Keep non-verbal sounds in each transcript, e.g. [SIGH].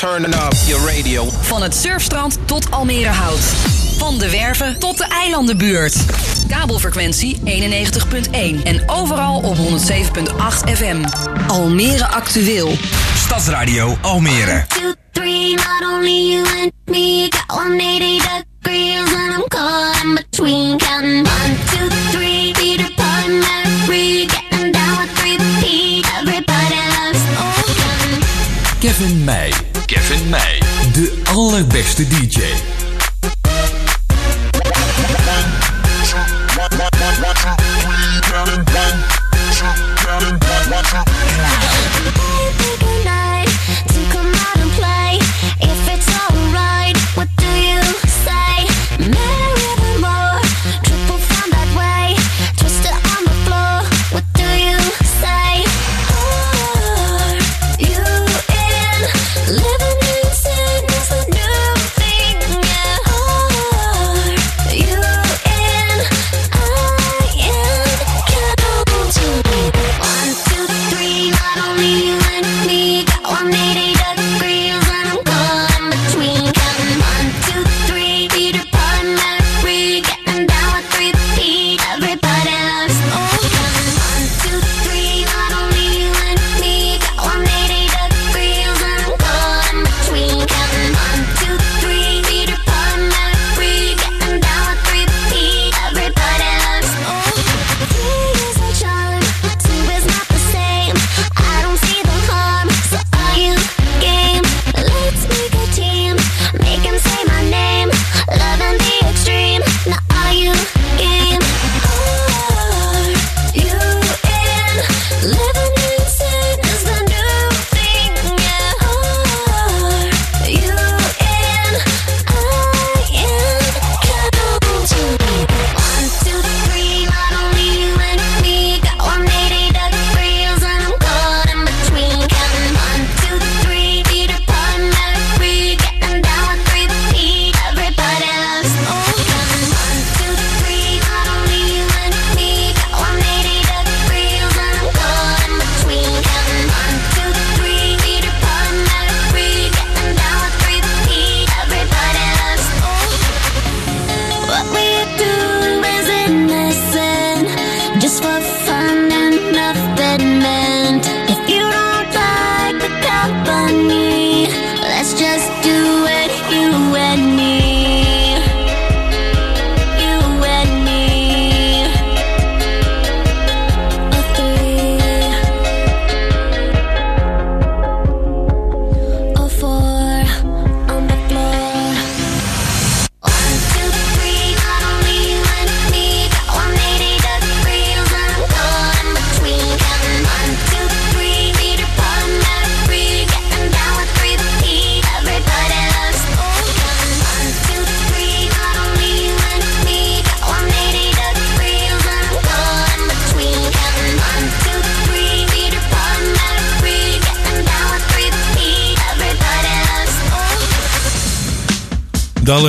Turning up your radio. Van het surfstrand tot Almere Hout. Van de Werven tot de eilandenbuurt. Kabelfrequentie 91.1 en overal op 107.8 FM. Almere actueel. Stadsradio Almere. two, three, not only you and me. Got 180 degrees and I'm caught in between. Counting allerbeste DJ.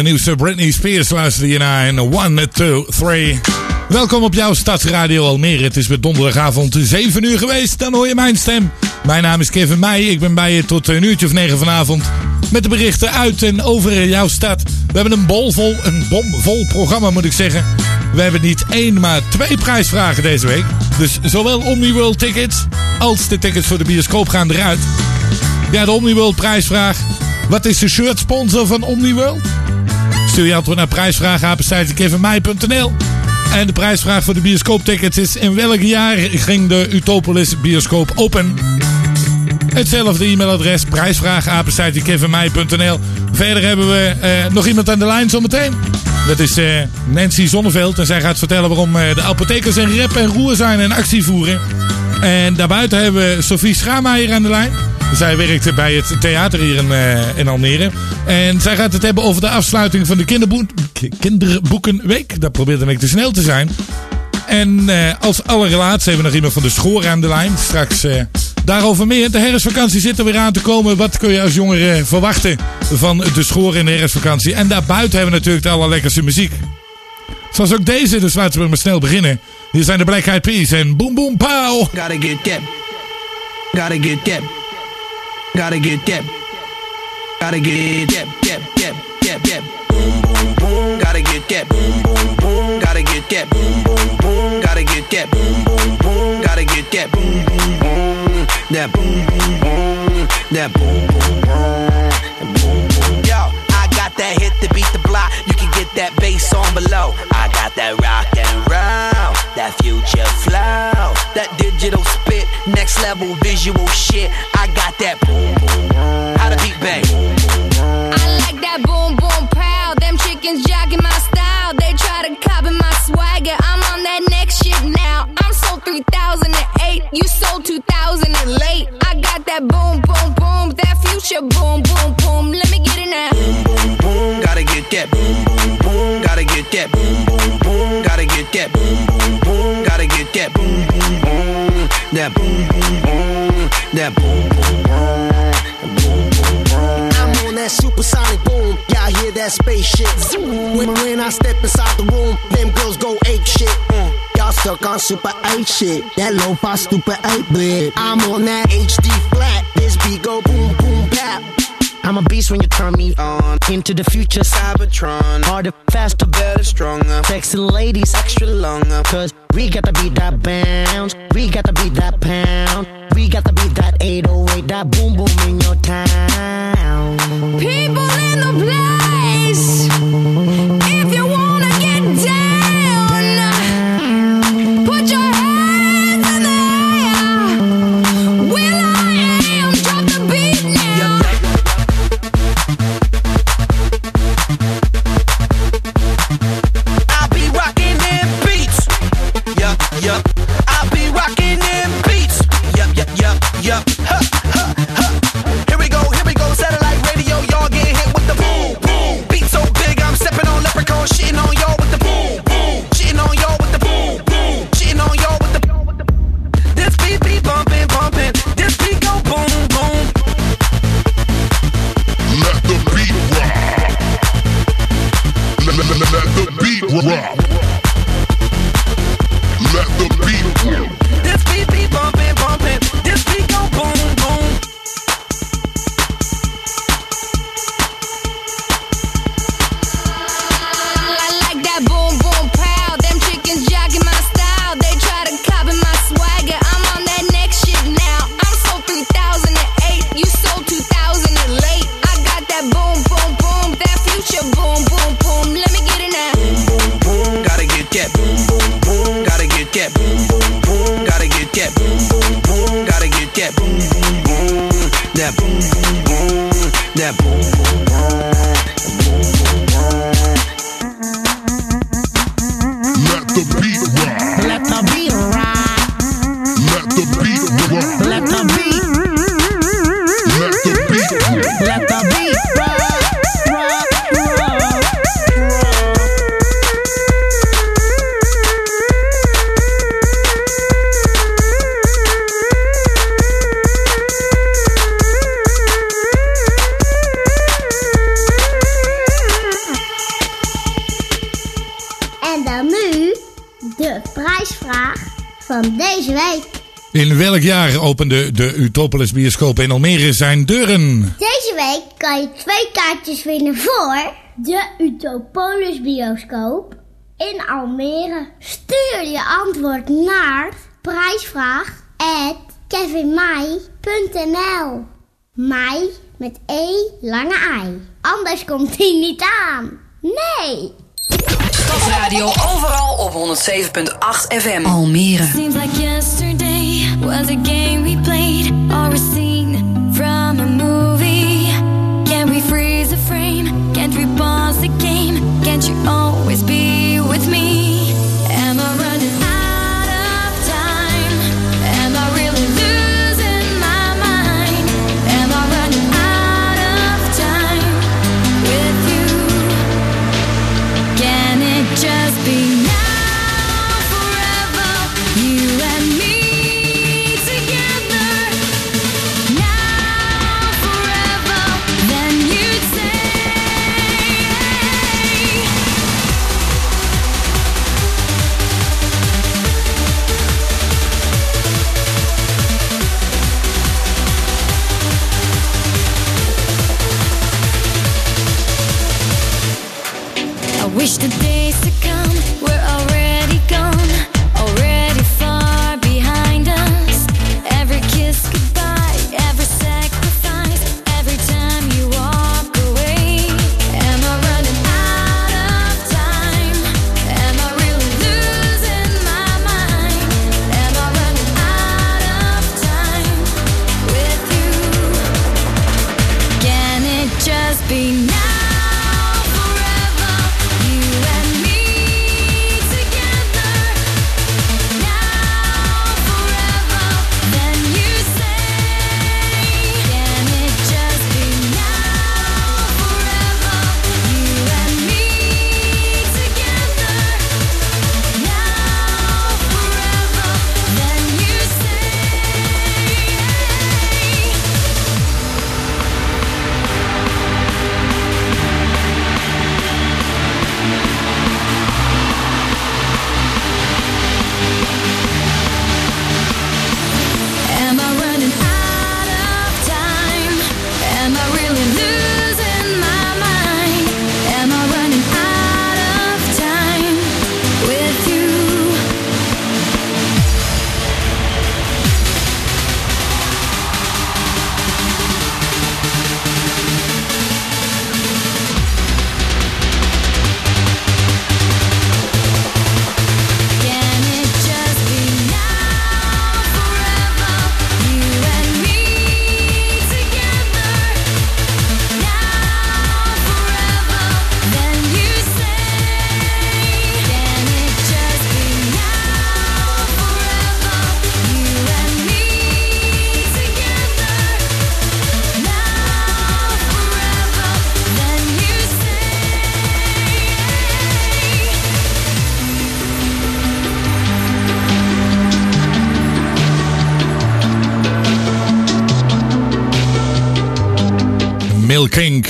Open. De allernieuwste Britney Spears luisterde je naar in 1, 2, 3. Welkom op jouw Stadsradio Almere. Het is weer donderdagavond 7 uur geweest. Dan hoor je mijn stem. Mijn naam is Kevin Meij. Ik ben bij je tot een uurtje of 9 vanavond. Met de berichten uit en over jouw stad. We hebben een bolvol, een bomvol programma moet ik zeggen. We hebben niet één, maar twee prijsvragen deze week. Dus zowel Omniworld tickets als de tickets voor de bioscoop gaan eruit. Ja, de Omniworld prijsvraag. Wat is de shirt sponsor van Omniworld? Stuur je antwoord naar prijsvraag.kevinmei.nl En de prijsvraag voor de bioscooptickets is... in welk jaar ging de Utopolis bioscoop open? Hetzelfde e-mailadres prijsvraag.kevinmei.nl Verder hebben we eh, nog iemand aan de lijn zometeen. Dat is eh, Nancy Zonneveld. En zij gaat vertellen waarom eh, de apothekers in rep en roer zijn en actie voeren. En daarbuiten hebben we Sophie Schaameijer aan de lijn. Zij werkt bij het theater hier in, eh, in Almere. En zij gaat het hebben over de afsluiting van de kinderboekenweek. Dat probeerde ik te snel te zijn. En eh, als allerlaatste hebben we nog iemand van de schoor aan de lijn. Straks eh, daarover meer. De herfstvakantie zit er weer aan te komen. Wat kun je als jongere verwachten van de schoor in de herfstvakantie? En daarbuiten hebben we natuurlijk de allerlekkerste muziek. Zoals ook deze, dus laten we maar snel beginnen. Hier zijn de Black Eyed Peas en Boom Boom Pow. Gotta get that. Gotta get that. Gotta get that. Gotta get, get, get, get, get, get. Boom, boom, boom. Gotta get, get. Boom, boom, boom. Gotta get, get. Boom, boom, boom. Gotta get, get. Boom, boom, boom. Gotta get, get. Boom, boom, boom. That boom, boom, boom. That boom, boom. Boom, boom. That hit to beat the block. You can get that bass on below. I got that rock and roll. That future flow. That digital spit. Next level visual shit. I got that boom, boom. How to beat bang. I like that boom boom pow. Them chickens jocking my style. They try to copy my swagger. I'm on that next shit now. I'm sold 3008. You sold 2000 and late. I got that boom boom boom. Future boom boom boom. Let me get it now. boom, boom, gotta get that boom, boom, boom, gotta get that boom, boom, boom, gotta get that boom, boom, boom, gotta get that boom, boom, boom, that boom, boom, boom, that boom, boom, boom, boom, boom, boom. I'm on that supersonic boom. Y'all hear that spaceship? Zoom. When, when I step inside the room, them girls go ape Y'all on super 8 shit. That low fi stupid 8 bit. I'm on that HD flat. This beat go boom boom bap. I'm a beast when you turn me on. Into the future, Cybertron, harder, faster, better, stronger, sexy ladies, extra longer. Cause we got to beat that bounce. We got to beat that pound. We got to beat that 808, that boom boom in your town. People in the place. The opende de Utopolis bioscoop in Almere zijn deuren? Deze week kan je twee kaartjes winnen voor de Utopolis bioscoop in Almere. Stuur je antwoord naar prijsvraag@kevinmai.nl. Mai met E lange I. Anders komt hij niet aan. Nee. Stadsradio overal op 107.8 FM. Almere. Seems like yesterday was a game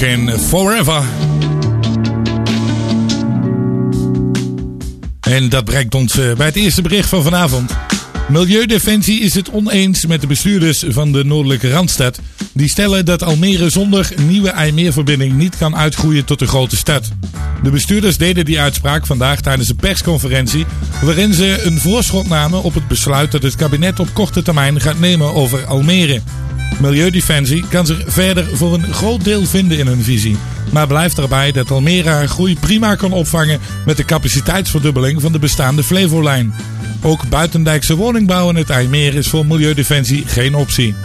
en Forever. En dat brengt ons eh, bij het eerste bericht van vanavond. Milieudefensie is het oneens met de bestuurders van de Noordelijke Randstad. Die stellen dat Almere zonder nieuwe IJmeerverbinding niet kan uitgroeien tot een grote stad. De bestuurders deden die uitspraak vandaag tijdens een persconferentie. waarin ze een voorschot namen op het besluit dat het kabinet op korte termijn gaat nemen over Almere. Milieudefensie kan zich verder voor een groot deel vinden in hun visie. Maar blijft erbij dat Almere haar groei prima kan opvangen met de capaciteitsverdubbeling van de bestaande Flevolijn. Ook buitendijkse woningbouw in het IJmeer is voor Milieudefensie geen optie.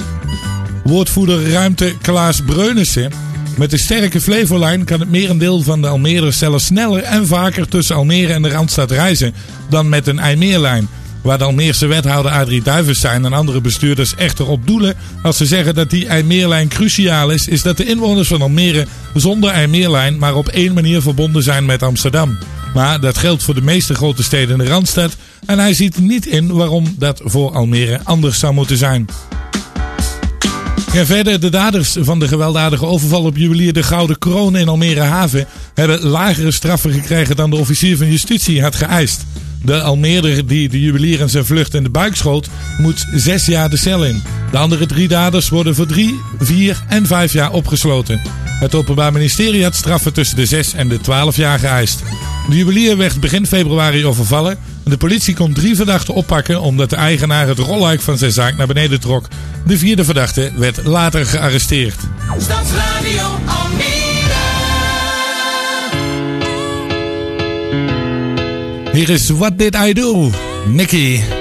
Woordvoerder ruimte Klaas Breunissen. Met de sterke Flevolijn kan het merendeel van de Almeerders zelfs sneller en vaker tussen Almere en de Randstad reizen dan met een IJmeerlijn. Waar de Almeerse wethouder Adrie Duivenstein en andere bestuurders echter op doelen als ze zeggen dat die IJmeerlijn cruciaal is, is dat de inwoners van Almere zonder IJmeerlijn maar op één manier verbonden zijn met Amsterdam. Maar dat geldt voor de meeste grote steden in de Randstad en hij ziet niet in waarom dat voor Almere anders zou moeten zijn. Ja, verder, de daders van de gewelddadige overval op juwelier De Gouden Kroon in Almere Haven hebben lagere straffen gekregen dan de officier van justitie had geëist. De Almeerder die de juwelier en zijn vlucht in de buik schoot, moet zes jaar de cel in. De andere drie daders worden voor drie, vier en vijf jaar opgesloten. Het Openbaar Ministerie had straffen tussen de 6 en de 12 jaar geëist. De juwelier werd begin februari overvallen. En de politie kon drie verdachten oppakken omdat de eigenaar het rolluik van zijn zaak naar beneden trok. De vierde verdachte werd later gearresteerd. Stadsradio Almere. Hier is What Did I Do? Nicky.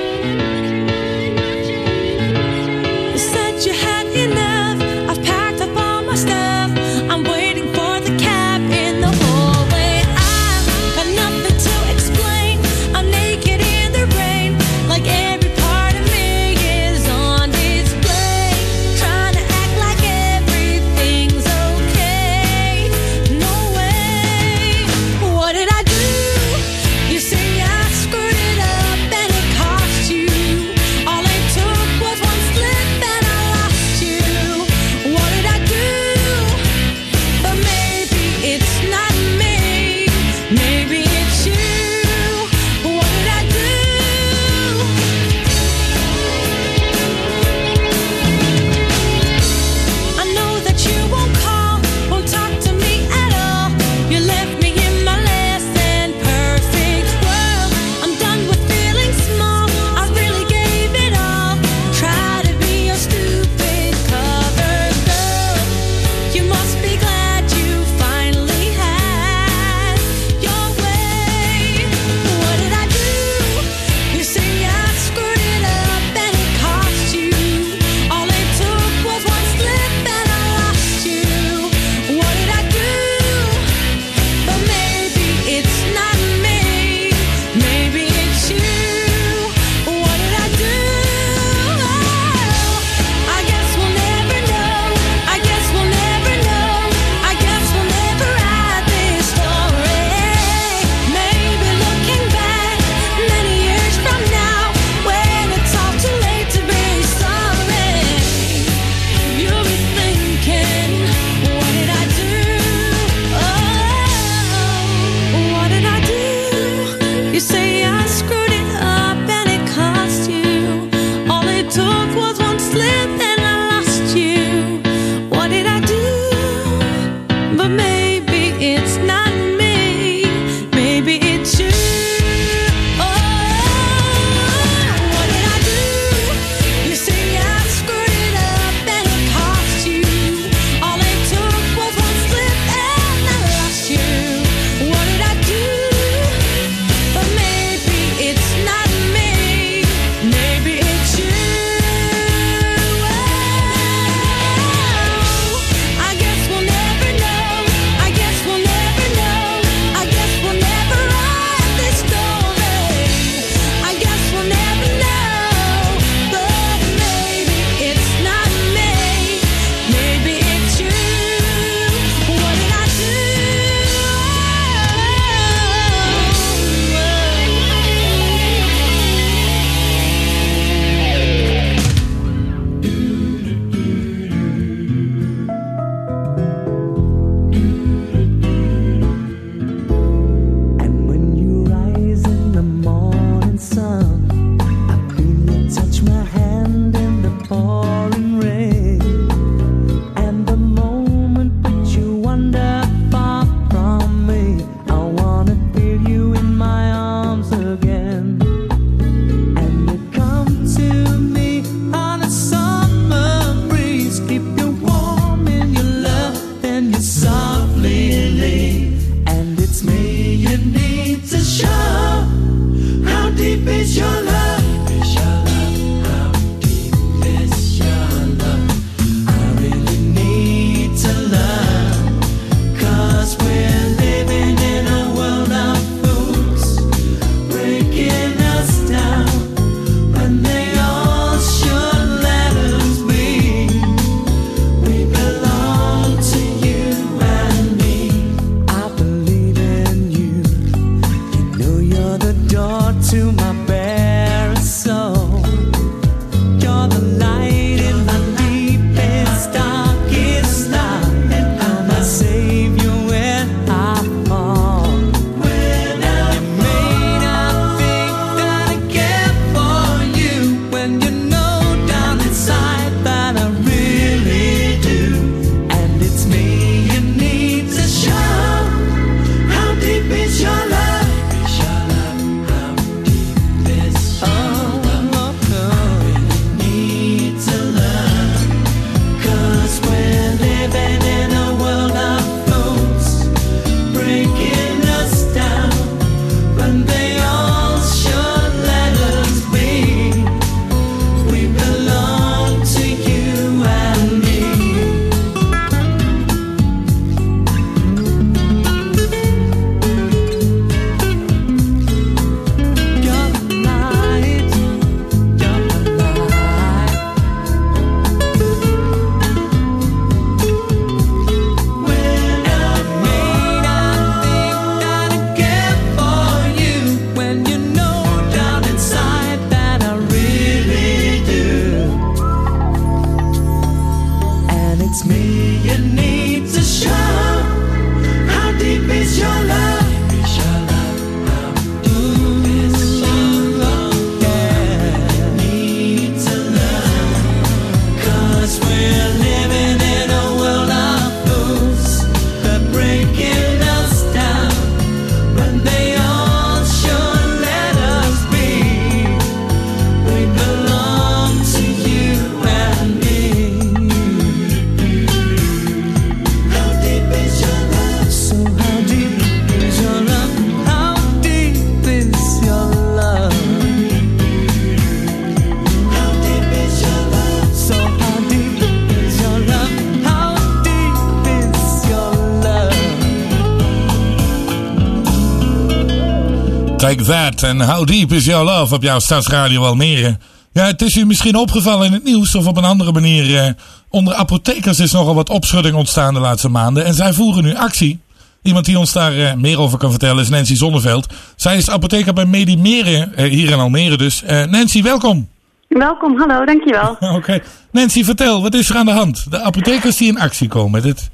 That and how deep is your love op jouw stadsradio Almere. Ja, het is u misschien opgevallen in het nieuws of op een andere manier. eh, onder apothekers is nogal wat opschudding ontstaan de laatste maanden. En zij voeren nu actie. Iemand die ons daar eh, meer over kan vertellen is Nancy Zonneveld. Zij is apotheker bij Medimere, eh, hier in Almere dus. Eh, Nancy, welkom. Welkom, hallo, dankjewel. [LAUGHS] Oké. Nancy, vertel, wat is er aan de hand? De apothekers die in actie komen. Dit...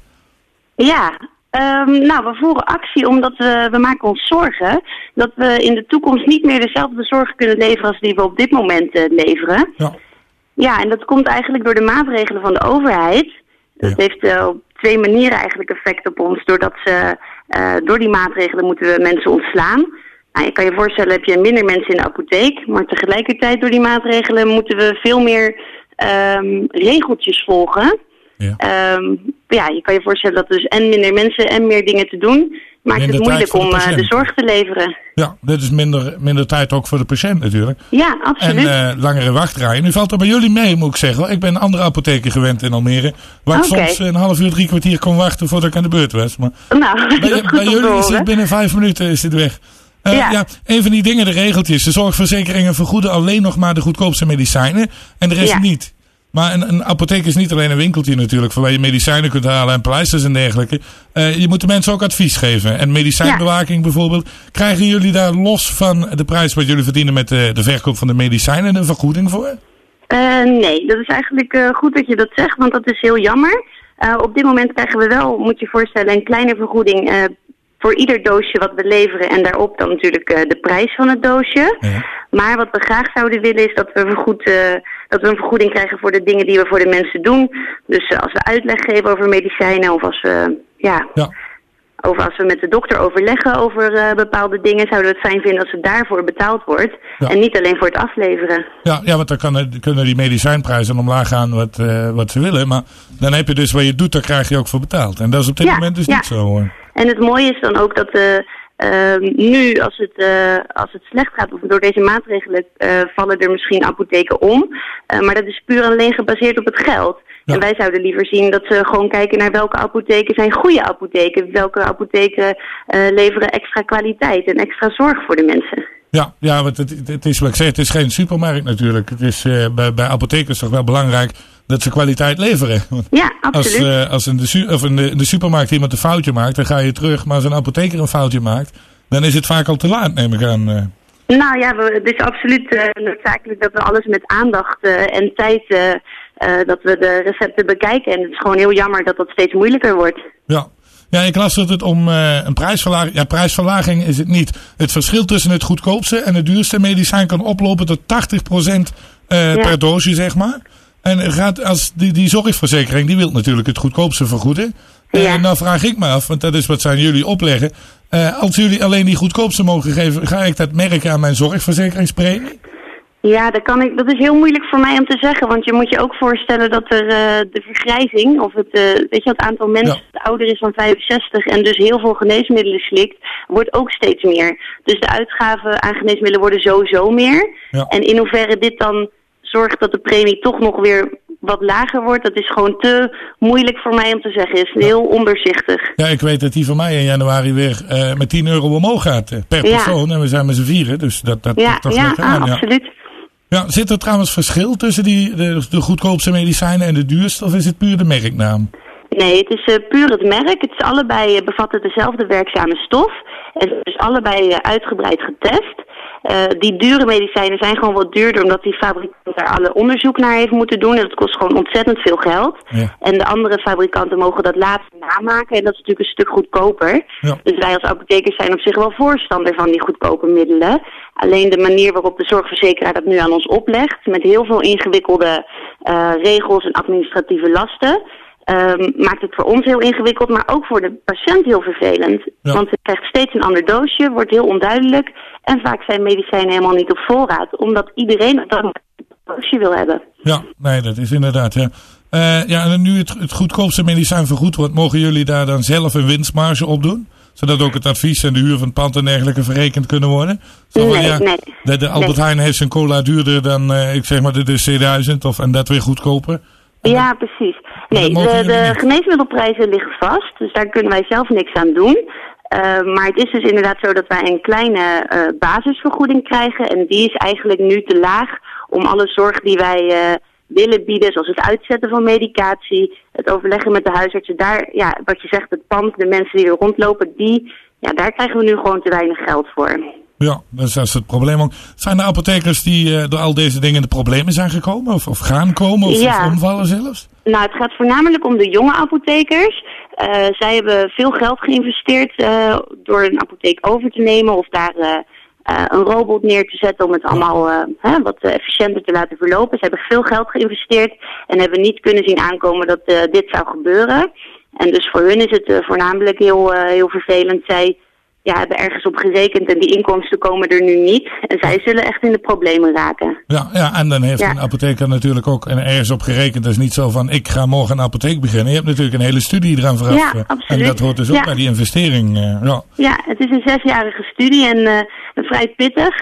Ja, ehm, nou, we voeren actie omdat we, we maken ons zorgen dat we in de toekomst niet meer dezelfde zorg kunnen leveren als die we op dit moment eh, leveren. Ja. Ja, en dat komt eigenlijk door de maatregelen van de overheid. Dat heeft eh, op twee manieren eigenlijk effect op ons. Doordat ze, eh, door die maatregelen moeten we mensen ontslaan. Nou, je kan je voorstellen, heb je minder mensen in de apotheek. Maar tegelijkertijd door die maatregelen moeten we veel meer ehm, regeltjes volgen. Ja. Ehm, ja, je kan je voorstellen dat dus en minder mensen en meer dingen te doen... maakt het moeilijk de om eh, de patiënt. zorg te leveren. Ja, dit is minder, minder tijd ook voor de patiënt natuurlijk. Ja, absoluut. En eh, langere wachtrijen. Nu valt er bij jullie mee, moet ik zeggen. Ik ben een andere apotheker gewend in Almere. Waar ik soms een half uur, drie kwartier kon wachten voordat ik aan de beurt was. Maar nou, bij, [LAUGHS] dat bij jullie is het binnen vijf minuten is het weg. Eh, ja. Ja. een van die dingen, de regeltjes. De zorgverzekeringen vergoeden alleen nog maar de goedkoopste medicijnen. En de rest Ja. niet. Maar een, een apotheek is niet alleen een winkeltje natuurlijk. Waar je medicijnen kunt halen en pleisters en dergelijke. Eh, je moet de mensen ook advies geven. En medicijnbewaking bijvoorbeeld. Krijgen jullie daar los van de prijs wat jullie verdienen met de, de verkoop van de medicijnen een vergoeding voor? Eh, nee, dat is eigenlijk eh, goed dat je dat zegt, want dat is heel jammer. Eh, op dit moment krijgen we wel, moet je je voorstellen, een kleine vergoeding eh, voor ieder doosje wat we leveren. En daarop dan natuurlijk eh, de prijs van het doosje. Maar wat we graag zouden willen is dat we, vergoed, eh, dat we een vergoeding krijgen voor de dingen die we voor de mensen doen. Dus eh, als we uitleg geven over medicijnen of als we, ja, over als we met de dokter overleggen over bepaalde dingen, zouden we het fijn vinden als het daarvoor betaald wordt. Ja. En niet alleen voor het afleveren. Ja, ja want dan kan, kunnen die medicijnprijzen omlaag gaan wat, eh, wat ze willen. Maar dan heb je dus wat je doet, daar krijg je ook voor betaald. En dat is op dit Ja, moment dus ja. niet zo hoor. En het mooie is dan ook dat eh, ehm, nu, als het, eh, als het slecht gaat, of door deze maatregelen, eh, vallen er misschien apotheken om. Maar dat is puur en alleen gebaseerd op het geld. En wij zouden liever zien dat ze gewoon kijken naar welke apotheken zijn goede apotheken. Welke apotheken leveren extra kwaliteit en extra zorg voor de mensen. Ja, ja want het, het is wat ik zeg, het is geen supermarkt natuurlijk. Het is bij, bij apothekers toch wel belangrijk dat ze kwaliteit leveren. Want Ja, Als, absoluut. eh, als in, de, of in, de, in de supermarkt iemand een foutje maakt, dan ga je terug. Maar als een apotheker een foutje maakt, dan is het vaak al te laat, neem ik aan. eh. Nou ja, we, het is absoluut eh, noodzakelijk dat we alles met aandacht en tijd, dat we de recepten bekijken. En het is gewoon heel jammer dat dat steeds moeilijker wordt. Ja. Ja, ik las dat het om een prijsverlaging... Ja, prijsverlaging is het niet. Het verschil tussen het goedkoopste en het duurste medicijn kan oplopen tot 80% eh, per doosje, zeg maar. En gaat als die, die zorgverzekering, die wil natuurlijk het goedkoopste vergoeden. En nou vraag ik me af, want dat is wat zijn jullie opleggen. Eh, als jullie alleen die goedkoopste mogen geven, ga ik dat merken aan mijn zorgverzekeringspremie? Ja, dat, kan ik, dat is heel moeilijk voor mij om te zeggen. Want je moet je ook voorstellen dat er eh, de vergrijzing, of het, eh, weet je, het aantal mensen dat ouder is dan 65 en dus heel veel geneesmiddelen slikt, wordt ook steeds meer. Dus de uitgaven aan geneesmiddelen worden sowieso meer. En in hoeverre dit dan zorgt dat de premie toch nog weer wat lager wordt, dat is gewoon te moeilijk voor mij om te zeggen. Het is heel ondoorzichtig. Ja, ik weet dat die van mij in januari weer eh, met 10 euro omhoog gaat eh, per Ja. persoon. En we zijn met z'n vieren, dus dat, dat Ja, toch ja, lekker ah, aan. Ja. absoluut. Ja, zit er trouwens verschil tussen die, de, de goedkoopste medicijnen en de duurste? Of is het puur de merknaam? Nee, het is eh, puur het merk. Het is allebei bevatten dezelfde werkzame stof. En het is allebei uitgebreid getest. Eh, die dure medicijnen zijn gewoon wat duurder omdat die fabrikant daar alle onderzoek naar heeft moeten doen. En dat kost gewoon ontzettend veel geld. En de andere fabrikanten mogen dat later namaken. En dat is natuurlijk een stuk goedkoper. Dus wij als apothekers zijn op zich wel voorstander van die goedkope middelen. Alleen de manier waarop de zorgverzekeraar dat nu aan ons oplegt, met heel veel ingewikkelde eh, regels en administratieve lasten, ehm, maakt het voor ons heel ingewikkeld, maar ook voor de patiënt heel vervelend. Want hij krijgt steeds een ander doosje, wordt heel onduidelijk. En vaak zijn medicijnen helemaal niet op voorraad, omdat iedereen een doosje wil hebben. Ja, nee, dat is inderdaad. Ja, Eh, ja en nu het, het goedkoopste medicijn vergoed wordt, mogen jullie daar dan zelf een winstmarge op doen? Zodat ook het advies en de huur van het pand en dergelijke verrekend kunnen worden? Zo van, Nee, ja, nee, De, de Albert nee. Heijn heeft zijn cola duurder dan, eh, ik zeg maar, de, de C1000 of, en dat weer goedkoper. Ja, precies. Nee, de, geneesmiddelprijzen liggen vast, dus daar kunnen wij zelf niks aan doen. Eh, maar het is dus inderdaad zo dat wij een kleine eh, basisvergoeding krijgen. En die is eigenlijk nu te laag om alle zorg die wij eh, willen bieden, zoals het uitzetten van medicatie, het overleggen met de huisartsen. Daar, ja, wat je zegt, het pand, de mensen die er rondlopen, die, ja, daar krijgen we nu gewoon te weinig geld voor. Ja, dat is het probleem ook. Zijn er apothekers die door al deze dingen in de problemen zijn gekomen? Of, of gaan komen? Of, Ja. of omvallen zelfs? Nou, het gaat voornamelijk om de jonge apothekers. Eh, zij hebben veel geld geïnvesteerd eh, door een apotheek over te nemen of daar eh, een robot neer te zetten om het allemaal hè, wat efficiënter te laten verlopen. Ze hebben veel geld geïnvesteerd en hebben niet kunnen zien aankomen dat dit zou gebeuren. En dus voor hun is het voornamelijk heel, heel vervelend. Zij ja, hebben ergens op gerekend en die inkomsten komen er nu niet. En zij zullen echt in de problemen raken. Ja, ja, en dan heeft Ja. een apotheker natuurlijk ook en ergens op gerekend. Dat is niet zo van, ik ga morgen een apotheek beginnen. Je hebt natuurlijk een hele studie eraan vooraf. Ja, eh, absoluut. En dat hoort dus ook Ja. bij die investering. eh, ja. Ja, het is een zesjarige studie en eh, een vrij pittig.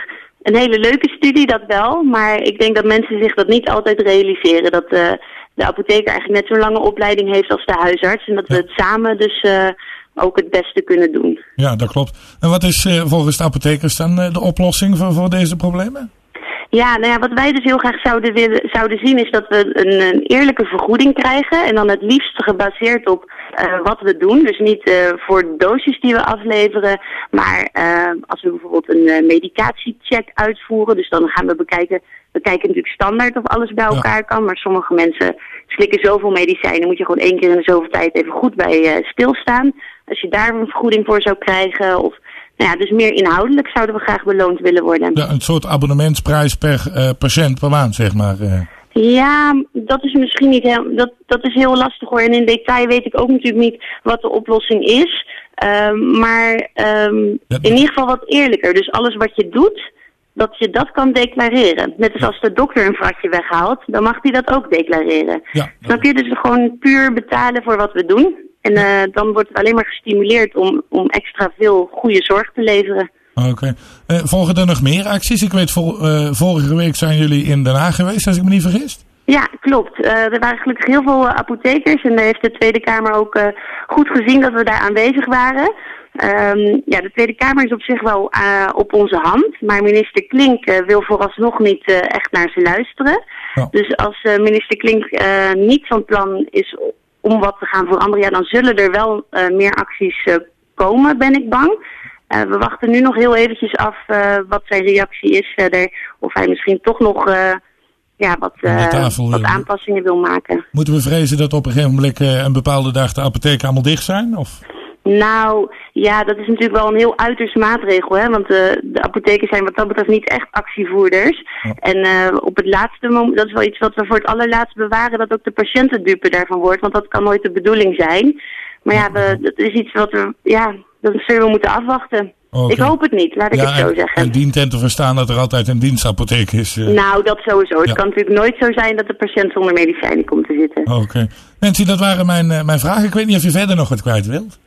Een hele leuke studie, dat wel. Maar ik denk dat mensen zich dat niet altijd realiseren. Dat de apotheker eigenlijk net zo'n lange opleiding heeft als de huisarts. En dat we het samen dus ook het beste kunnen doen. ja, dat klopt. En wat is eh, volgens de apothekers dan eh, de oplossing voor, voor deze problemen? Ja, nou ja, wat wij dus heel graag zouden, willen, zouden zien is dat we een, een eerlijke vergoeding krijgen. En dan het liefst gebaseerd op eh, wat we doen. Dus niet voor de doosjes die we afleveren. Maar als we bijvoorbeeld een medicatiecheck uitvoeren. Dus dan gaan we bekijken. We kijken natuurlijk standaard of alles bij elkaar kan. Maar sommige mensen slikken zoveel medicijnen. Moet je gewoon één keer in de zoveel tijd even goed bij stilstaan. Als je daar een vergoeding voor zou krijgen. Of nou ja, dus meer inhoudelijk zouden we graag beloond willen worden. Ja, een soort abonnementsprijs per eh, patiënt per maand, zeg maar. eh. Ja, dat is misschien niet heel, dat, dat is heel lastig hoor. En in detail weet ik ook natuurlijk niet wat de oplossing is. Ehm, maar ehm, in ieder geval wat eerlijker. Dus alles wat je doet, dat je dat kan declareren. Net als als de dokter een vratje weghaalt, dan mag hij dat ook declareren. Ja. Snap je? Dus gewoon puur betalen voor wat we doen. En eh, dan wordt het alleen maar gestimuleerd om, om extra veel goede zorg te leveren. Oké. Eh, volgen er nog meer acties? Ik weet, vol, eh, vorige week zijn jullie in Den Haag geweest, als ik me niet vergis. Ja, klopt. Er waren gelukkig heel veel apothekers en daar heeft de Tweede Kamer ook goed gezien dat we daar aanwezig waren. Ehm, ja, de Tweede Kamer is op zich wel op onze hand, maar minister Klink wil vooralsnog niet echt naar ze luisteren. Dus als minister Klink niet van plan is om wat te gaan veranderen, ja, dan zullen er wel eh, meer acties eh, komen, ben ik bang. Eh, we wachten nu nog heel eventjes af wat zijn reactie is verder. Of hij misschien toch nog ja, wat, tafel wat aanpassingen wil maken. Moeten we vrezen dat op een gegeven moment een bepaalde dag de apotheken allemaal dicht zijn? Of? Nou, ja, dat is natuurlijk wel een heel uiterst maatregel, hè. Want eh, de apothekers zijn wat dat betreft niet echt actievoerders. En eh, op het laatste moment, dat is wel iets wat we voor het allerlaatst bewaren, dat ook de patiënt het dupe daarvan wordt. Want dat kan nooit de bedoeling zijn. Maar ja, we, dat is iets wat we, ja, dat zullen we moeten afwachten. Ik hoop het niet, laat ik ja, het zo en, zeggen. en dient te verstaan dat er altijd een dienstapotheek is. eh. Nou, dat sowieso. Het kan natuurlijk nooit zo zijn dat de patiënt zonder medicijnen komt te zitten. Oké. Nancy, dat waren mijn, mijn vragen. Ik weet niet of je verder nog wat kwijt wilt.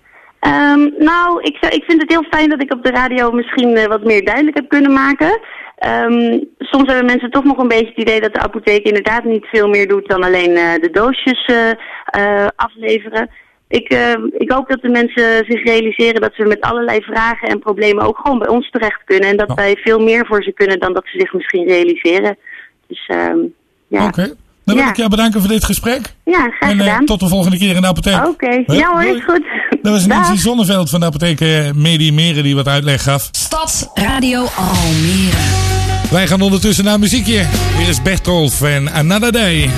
Ehm, nou, ik, ik vind het heel fijn dat ik op de radio misschien eh, wat meer duidelijk heb kunnen maken. Ehm, soms hebben mensen toch nog een beetje het idee dat de apotheek inderdaad niet veel meer doet dan alleen eh, de doosjes eh, afleveren. Ik, eh, ik hoop dat de mensen zich realiseren dat ze met allerlei vragen en problemen ook gewoon bij ons terecht kunnen. En dat wij veel meer voor ze kunnen dan dat ze zich misschien realiseren. Dus ehm, ja. Oké. Dan wil Ja. ik jou bedanken voor dit gesprek. Ja, graag En eh, gedaan. tot de volgende keer in de apotheek. Oké, Hè? ja hoor, is goed. Dat was. Nancy Zonneveld van de apotheek eh, Medi Meren die wat uitleg gaf. Stad Radio Almere. Wij gaan ondertussen naar muziekje. Hier is Bertolf en Another Day.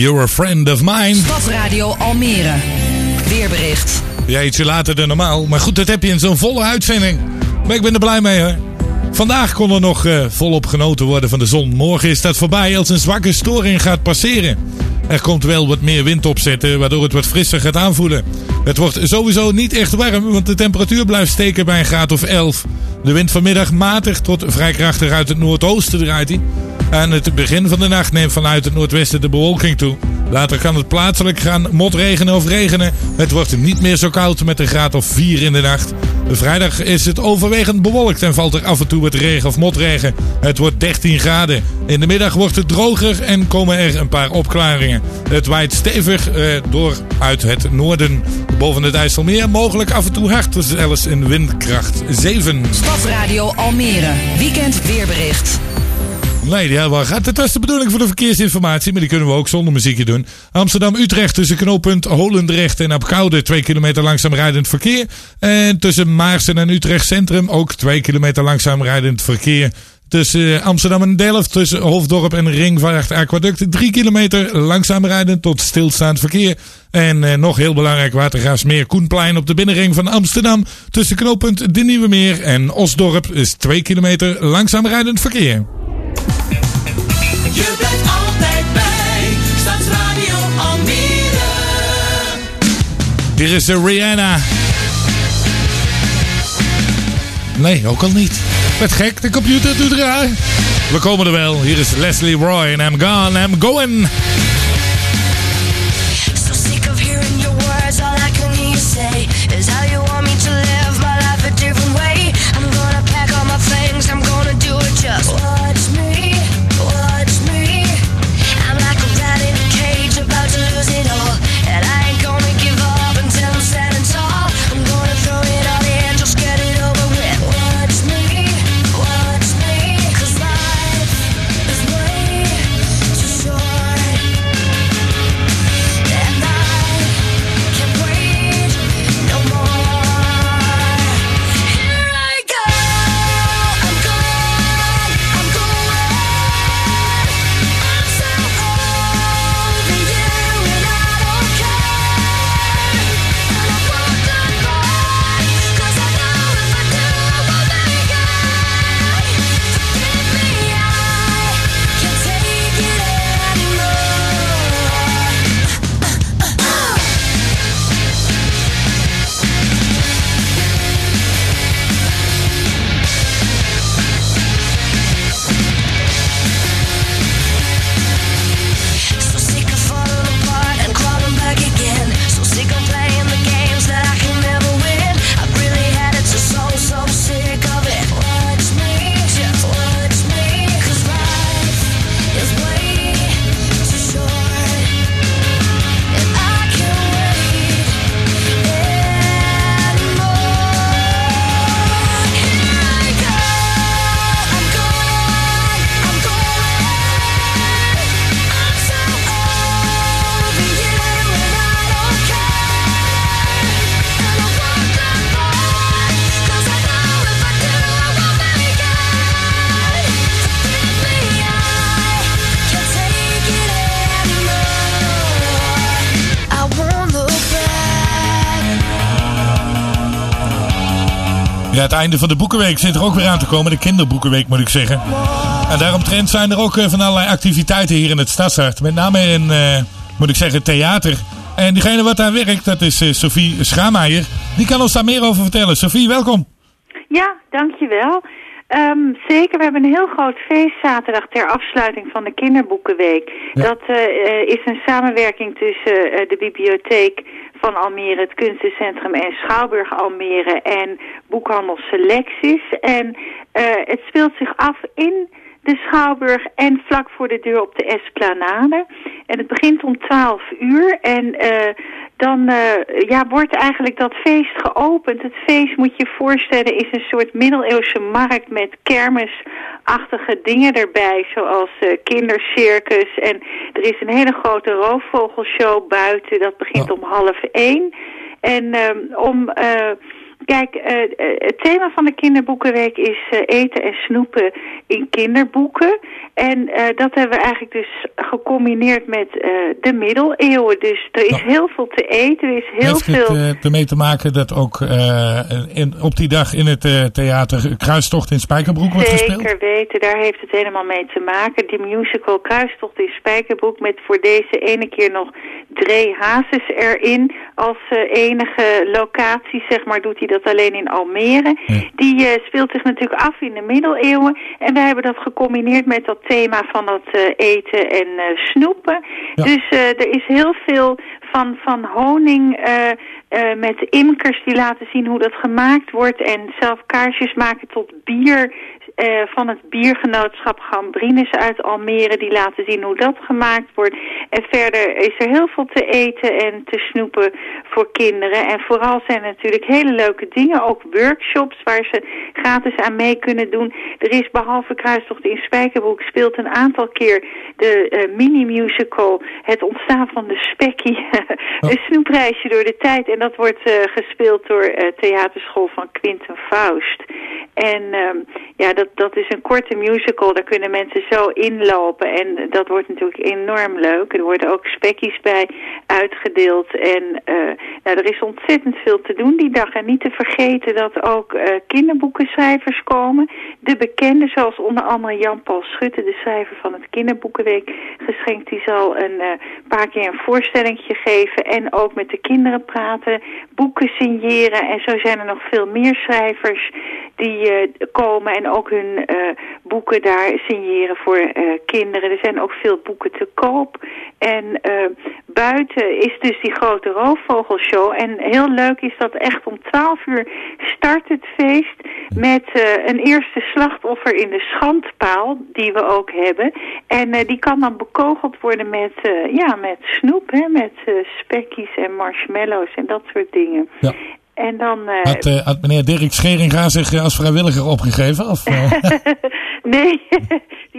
You're a Friend of Mine. Stadsradio Almere. Weerbericht. Ja, ietsje later dan normaal. Maar goed, dat heb je in zo'n volle uitzending. Maar ik ben er blij mee hoor. Vandaag kon er nog eh, volop genoten worden van de zon. Morgen is dat voorbij als een zwakke storing gaat passeren. Er komt wel wat meer wind opzetten, waardoor het wat frisser gaat aanvoelen. Het wordt sowieso niet echt warm, want de temperatuur blijft steken bij een graad of 11. De wind vanmiddag matig tot vrij krachtig uit het noordoosten draait hij. Aan het begin van de nacht neemt vanuit het noordwesten de bewolking toe. Later kan het plaatselijk gaan motregenen of regenen. Het wordt niet meer zo koud met een graad of 4 in de nacht. Vrijdag is het overwegend bewolkt en valt er af en toe wat regen of motregen. Het wordt 13 graden. In de middag wordt het droger en komen er een paar opklaringen. Het waait stevig eh, door uit het noorden. Boven het IJsselmeer mogelijk af en toe hard, zelfs in windkracht 7. Stadsradio Almere. Weekend weerbericht. Ja, waar gaat het? Dat is de bedoeling voor de verkeersinformatie, maar die kunnen we ook zonder muziekje doen. Amsterdam-Utrecht tussen knooppunt Holendrecht en Apkoude 2 kilometer langzaam rijdend verkeer. En tussen Maarsen en Utrecht Centrum ook 2 kilometer langzaam rijdend verkeer. Tussen Amsterdam en Delft, tussen Hoofddorp en Ringvaart Aquaduct 3 kilometer langzaam rijdend tot stilstaand verkeer. En eh, nog heel belangrijk, Watergraafsmeer Koenplein op de binnenring van Amsterdam. Tussen knooppunt De Nieuwe Meer en Osdorp is 2 kilometer langzaam rijdend verkeer. Je bent altijd bij Stadsradio Almere. Hier is de Rihanna. Nee, ook al niet. Wat gek, de computer doet raar. We komen er wel. Hier is Leslie Roy en I'm gone, I'm going. Ja, het einde van de boekenweek zit er ook weer aan te komen. De kinderboekenweek moet ik zeggen. En daaromtrent zijn er ook eh, van allerlei activiteiten hier in het Stadshart. Met name in, eh, moet ik zeggen, theater. En diegene wat daar werkt, dat is eh, Sophie Schameijer. Die kan ons daar meer over vertellen. Sophie, welkom. Ja, dankjewel. Ehm zeker, we hebben een heel groot feest zaterdag ter afsluiting van de kinderboekenweek. Dat is een samenwerking tussen de bibliotheek van Almere, het kunstencentrum en Schouwburg Almere en boekhandel Selectis. En eh, het speelt zich af in de Schouwburg en vlak voor de deur op de Esplanade. En het begint om 12 uur en eh, dan eh, ja, wordt eigenlijk dat feest geopend. Het feest, moet je je voorstellen, is een soort middeleeuwse markt met kermisachtige dingen erbij. Zoals eh, kindercircus en er is een hele grote roofvogelshow buiten. Dat begint om half één. En ehm, om... eh, Kijk, het thema van de kinderboekenweek is eten en snoepen in kinderboeken. En eh, dat hebben we eigenlijk dus gecombineerd met eh, de middeleeuwen. Dus er is heel veel te eten, er is heel Heeft veel... het eh, ermee te maken dat ook in, op die dag in het theater Kruistocht in Spijkerbroek wordt gespeeld? Zeker weten, daar heeft het helemaal mee te maken. Die musical Kruistocht in Spijkerbroek met voor deze ene keer nog Dree Hazes erin. Als enige locatie, zeg maar, doet hij dat alleen in Almere. Die speelt zich natuurlijk af in de middeleeuwen. En wij hebben dat gecombineerd met dat thema van dat eh, eten en eh, snoepen. Dus eh, er is heel veel van, van honing met imkers die laten zien hoe dat gemaakt wordt. En zelf kaarsjes maken tot bier eh, van het biergenootschap Gambrinus uit Almere. Die laten zien hoe dat gemaakt wordt. En verder is er heel veel te eten en te snoepen voor kinderen. En vooral zijn er natuurlijk hele leuke dingen. Ook workshops waar ze gratis aan mee kunnen doen. Er is behalve Kruistocht in Spijkerbroek speelt een aantal keer de eh, mini-musical Het ontstaan van de spekkie. [LAUGHS] een snoepreisje door de tijd. En dat wordt eh, gespeeld door theaterschool van Quinten Faust. En ehm, ja, dat, dat is een korte musical. Daar kunnen mensen zo inlopen. En dat wordt natuurlijk enorm leuk. Er worden ook spekkies bij uitgedeeld. En eh, nou, er is ontzettend veel te doen die dag. En niet te vergeten dat ook eh, kinderboekenschrijvers komen. De bekende, zoals onder andere Jan-Paul Schutte, de schrijver van het Kinderboekenweek geschenkt. Die zal een eh, paar keer een voorstellingje geven. En ook met de kinderen praten. Boeken signeren. En zo zijn er nog veel meer schrijvers die komen en ook hun eh, boeken daar signeren voor eh, kinderen. Er zijn ook veel boeken te koop. En eh, buiten is dus die grote roofvogelshow. En heel leuk is dat echt om 12 uur start het feest met een eerste slachtoffer in de schandpaal, die we ook hebben. En die kan dan bekogeld worden met, ja, met snoep, hè, met spekkies en marshmallows en dat soort dingen. Ja. En dan... eh, Had, had meneer Dirk Scheringa zich eh, als vrijwilliger opgegeven? Of, [LAUGHS] nee,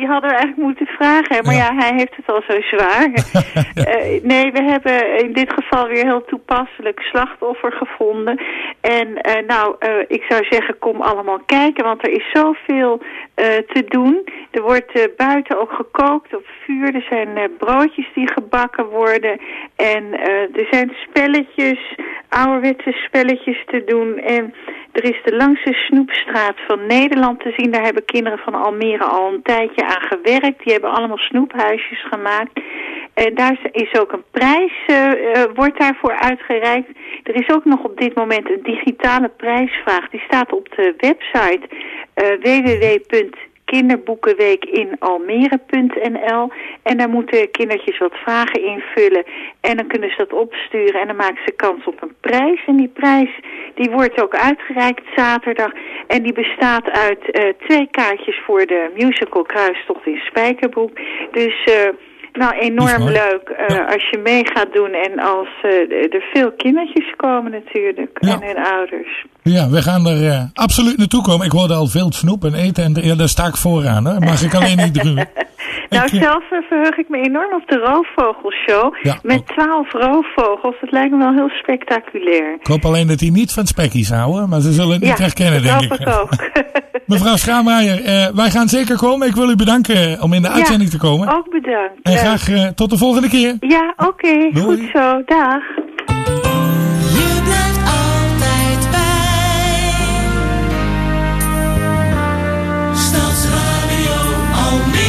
die hadden we eigenlijk moeten vragen. Maar ja, hij heeft het al zo zwaar. [LAUGHS] Eh, nee, we hebben in dit geval weer heel toepasselijk slachtoffer gevonden. En eh, nou, eh, ik zou zeggen, kom allemaal kijken, want er is zoveel te doen. Er wordt buiten ook gekookt op vuur. Er zijn broodjes die gebakken worden. En er zijn spelletjes, ouderwetse spelletjes te doen. En er is de langste snoepstraat van Nederland te zien. Daar hebben kinderen van Almere al een tijdje aan gewerkt. Die hebben allemaal snoephuisjes gemaakt. En daar is ook een prijs, eh, eh, wordt daarvoor uitgereikt. Er is ook nog op dit moment een digitale prijsvraag. Die staat op de website uh, www.kinderboekenweekinalmere.nl En daar moeten kindertjes wat vragen invullen. En dan kunnen ze dat opsturen en dan maken ze kans op een prijs. En die prijs die wordt ook uitgereikt zaterdag. En die bestaat uit eh, twee kaartjes voor de musical Kruistocht in Spijkerbroek. Dus... eh nou, enorm leuk eh, als je mee gaat doen en als eh, er veel kindertjes komen natuurlijk en hun ouders. Ja, we gaan er eh, absoluut naartoe komen. Ik hoorde al veel snoep en eten en ja, daar sta ik vooraan. Hè. Mag ik alleen niet druwen. [LAUGHS] Nou, Ik, zelf verheug ik me enorm op de roofvogelshow met twaalf roofvogels. Dat lijkt me wel heel spectaculair. Ik hoop alleen dat die niet van spekkies houden, maar ze zullen het niet herkennen, dat denk hoop ik. ik ook. [LAUGHS] [LAUGHS] Mevrouw Schaamaier, wij gaan zeker komen. Ik wil u bedanken om in de uitzending te komen. Ook bedankt. Graag eh, tot de volgende keer. Ja, oké. Goed zo. Dag. Je blijft altijd bij. Stadsradio Almere.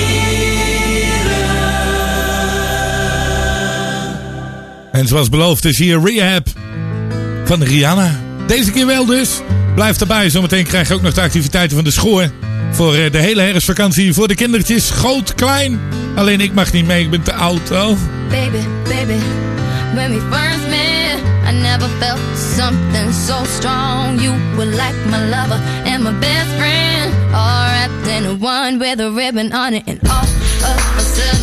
En zoals beloofd is hier Rehab van Rihanna. Deze keer wel dus. Blijf erbij. Zometeen krijg je ook nog de activiteiten van de school. Voor eh, de hele herfstvakantie voor de kindertjes. Groot, klein. Alleen ik mag niet mee. Ik ben te oud. Oh. Baby, baby, when we first met, I never felt something so strong. You were like my lover and my best friend, all wrapped in one with a ribbon on it. And all of a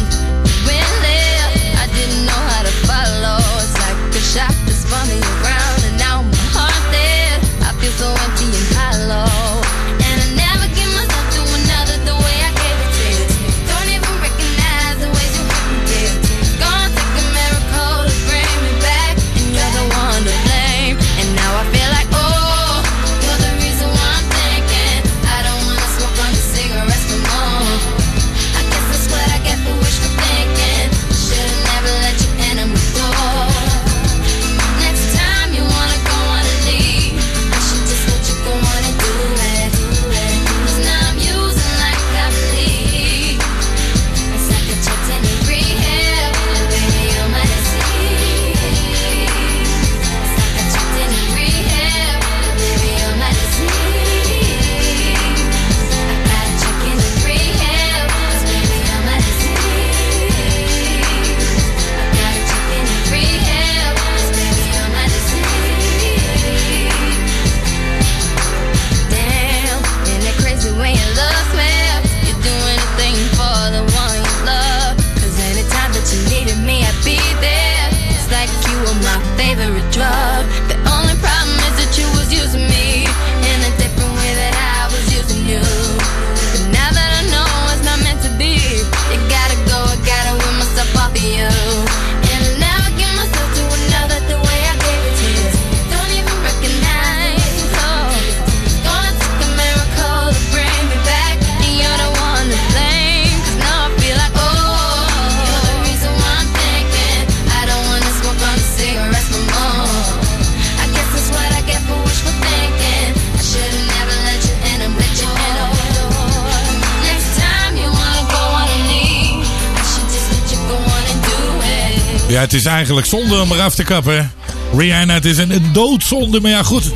het is eigenlijk zonde om eraf te kappen. Rihanna, het is een, een doodzonde. Maar ja, goed.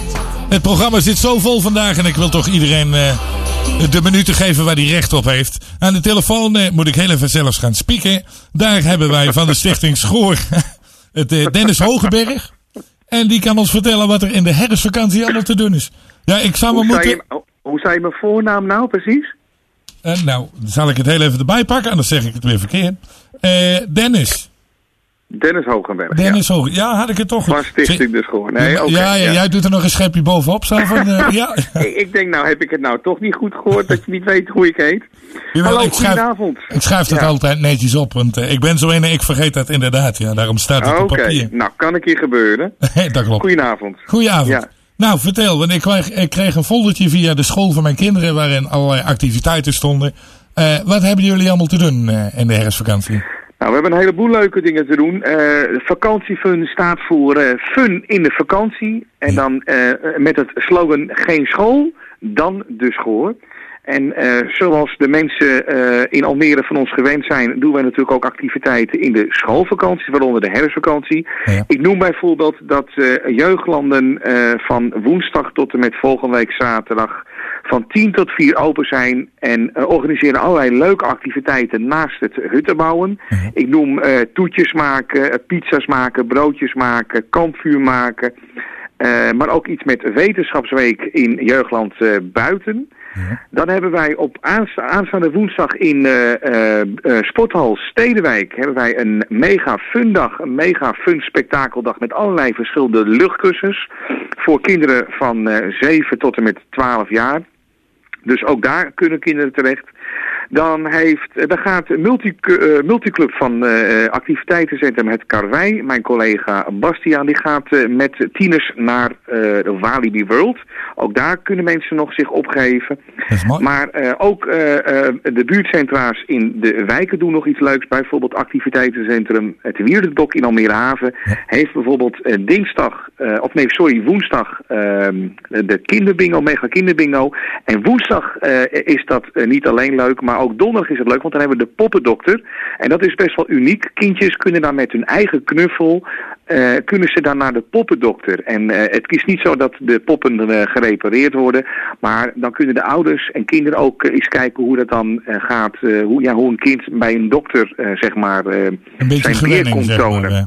Het programma zit zo vol vandaag. En ik wil toch iedereen eh, de minuten geven waar hij recht op heeft. Aan de telefoon eh, moet ik heel even zelfs gaan spieken. Daar hebben wij van de Stichting Schoor [LAUGHS] het eh, Dennis Hogeberg. En die kan ons vertellen wat er in de herfstvakantie allemaal te doen is. Ja, ik zou maar Hoe zei, moeten... je, oh, hoe zei je mijn voornaam nou precies? Nou, dan zal ik het heel even erbij pakken. Anders zeg ik het weer verkeerd. Dennis. Dennis Hogenberg. Dennis Hoge. Ja, had ik het toch. Van Stichting de Schoor. Nee, ja, ja, ja, ja. jij doet er nog een schepje bovenop. Zo van, eh, [LAUGHS] ja. Ik, ik denk, nou heb ik het nou toch niet goed gehoord dat je niet weet hoe ik heet. Jawel, Hallo, ik schrijf- goedenavond. Ik schrijf Ja. altijd netjes op, want eh, ik ben zo een, ik vergeet dat inderdaad. Ja, daarom staat het Oké, op papier. nou kan ik hier gebeuren. [LAUGHS] dat klopt. Goedenavond. Goedenavond. Ja. Nou, vertel, want ik kreeg, ik kreeg een foldertje via de school van mijn kinderen waarin allerlei activiteiten stonden. Eh, wat hebben jullie allemaal te doen in de herfstvakantie? Nou, we hebben een heleboel leuke dingen te doen. Eh vakantiefun staat voor eh, fun in de vakantie. En dan eh, met het slogan geen school, dan de school. En zoals de mensen in Almere van ons gewend zijn, doen wij natuurlijk ook activiteiten in de schoolvakantie, waaronder de herfstvakantie. Ik noem bijvoorbeeld dat jeugdlanden van woensdag tot en met volgende week zaterdag van 10 tot 4 open zijn en eh, organiseren allerlei leuke activiteiten naast het hutten bouwen. Ik noem eh, toetjes maken, eh, pizza's maken, broodjes maken, kampvuur maken. maar ook iets met wetenschapsweek in Jeugdland buiten. Dan hebben wij op aansta- aanstaande woensdag in Sporthal Stedenwijk hebben wij een mega fun dag, een mega fun spektakeldag met allerlei verschillende luchtkussens voor kinderen van eh 7 tot en met 12 jaar. Dus ook daar kunnen kinderen terecht. Dan, heeft, eh, dan gaat multi, eh, multiclub van eh, activiteitencentrum Het Karwei, mijn collega Bastiaan, die gaat met tieners naar de Walibi World. Ook daar kunnen mensen nog zich opgeven. Maar ook de buurtcentra's in de wijken doen nog iets leuks. Bijvoorbeeld activiteitencentrum Het Wierdendok in Almere Haven heeft bijvoorbeeld dinsdag, of nee, sorry, woensdag ehm, de kinderbingo, mega kinderbingo. En woensdag is dat niet alleen leuk, maar ook donderdag is het leuk, want dan hebben we de poppendokter. En dat is best wel uniek. Kindjes kunnen dan met hun eigen knuffel, eh, kunnen ze dan naar de poppendokter. En eh, het is niet zo dat de poppen eh, gerepareerd worden, maar dan kunnen de ouders en kinderen ook eens kijken hoe dat dan gaat, hoe, ja, hoe een kind bij een dokter, zeg maar, Een beetje zijn gewenning, komt zeg maar. tonen. eh.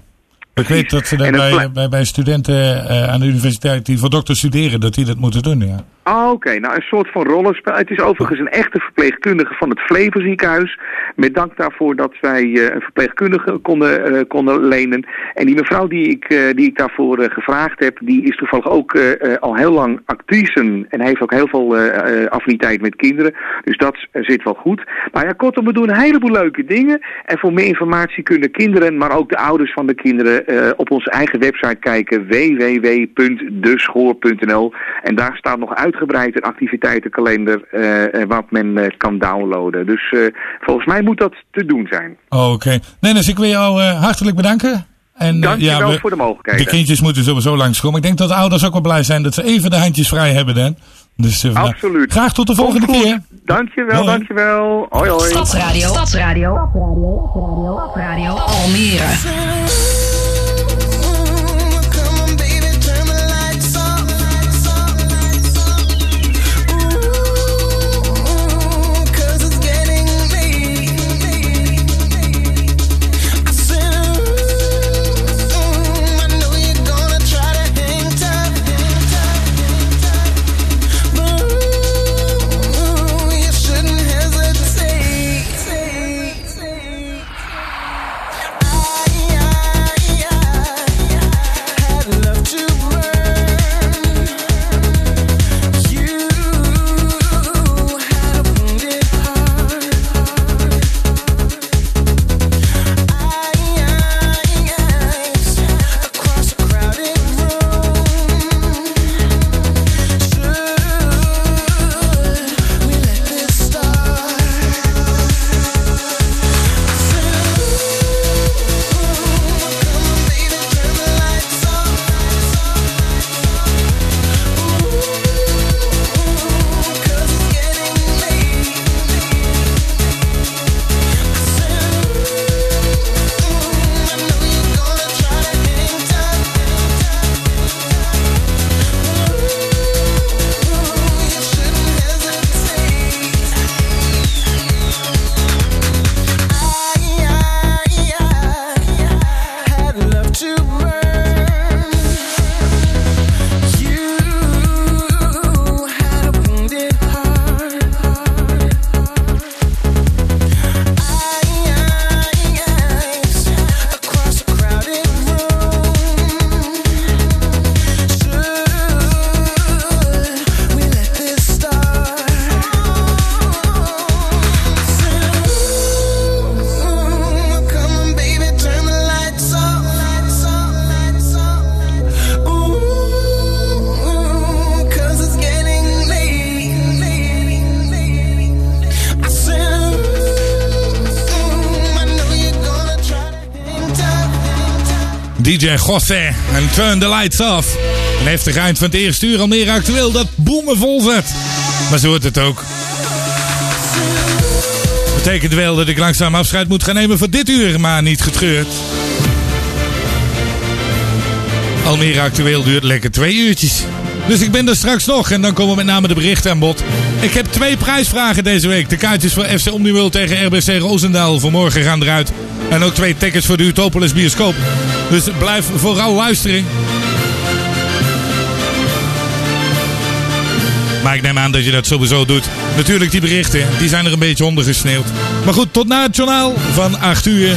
Ik weet dat ze dat het bij, bij, bij studenten aan de universiteit die voor dokter studeren, dat die dat moeten doen, ja. Ah, oké. Nou, een soort van rollenspel. Het is overigens een echte verpleegkundige van het Flevoziekenhuis. Met dank daarvoor dat wij eh, een verpleegkundige konden, eh, konden lenen. En die mevrouw die ik, eh, die ik daarvoor gevraagd heb, die is toevallig ook al heel lang actrice. En heeft ook heel veel affiniteit met kinderen. Dus dat zit wel goed. Maar ja, kortom, we doen een heleboel leuke dingen. En voor meer informatie kunnen kinderen, maar ook de ouders van de kinderen, op onze eigen website kijken. www.deschoor.nl En daar staat nog uitgebreid een activiteitenkalender eh, eh, wat men eh, kan downloaden. Dus eh, volgens mij moet dat te doen zijn. Oké. Dennis, ik wil jou hartelijk bedanken. En, eh, Dankjewel we- voor de mogelijkheden. De kindjes moeten sowieso langskomen. Ik denk dat de ouders ook wel blij zijn dat ze even de handjes vrij hebben, Dan. Dus, eh, nou, Absoluut. Graag tot de volgende keer. Dankjewel, Hoi. dankjewel. Hoi hoi. Stadsradio. Stadsradio. Stadsradio. Stadsradio. Almere. DJ José en Turn the Lights Off. Een heftig eind van het eerste uur al meer actueel dat boemen vol zet. Maar zo wordt het ook. Betekent wel dat ik langzaam afscheid moet gaan nemen voor dit uur, maar niet getreurd. Almere actueel duurt lekker twee uurtjes. Dus ik ben er straks nog en dan komen met name de berichten aan bod. Ik heb twee prijsvragen deze week. De kaartjes voor FC Omniworld tegen RBC Roosendaal voor morgen gaan eruit. En ook twee tickets voor de Utopolis bioscoop. Dus blijf vooral luisteren. Maar ik neem aan dat je dat sowieso doet. Natuurlijk, die berichten, die zijn er een beetje ondergesneeuwd. Maar goed, tot na het journaal van 8 uur.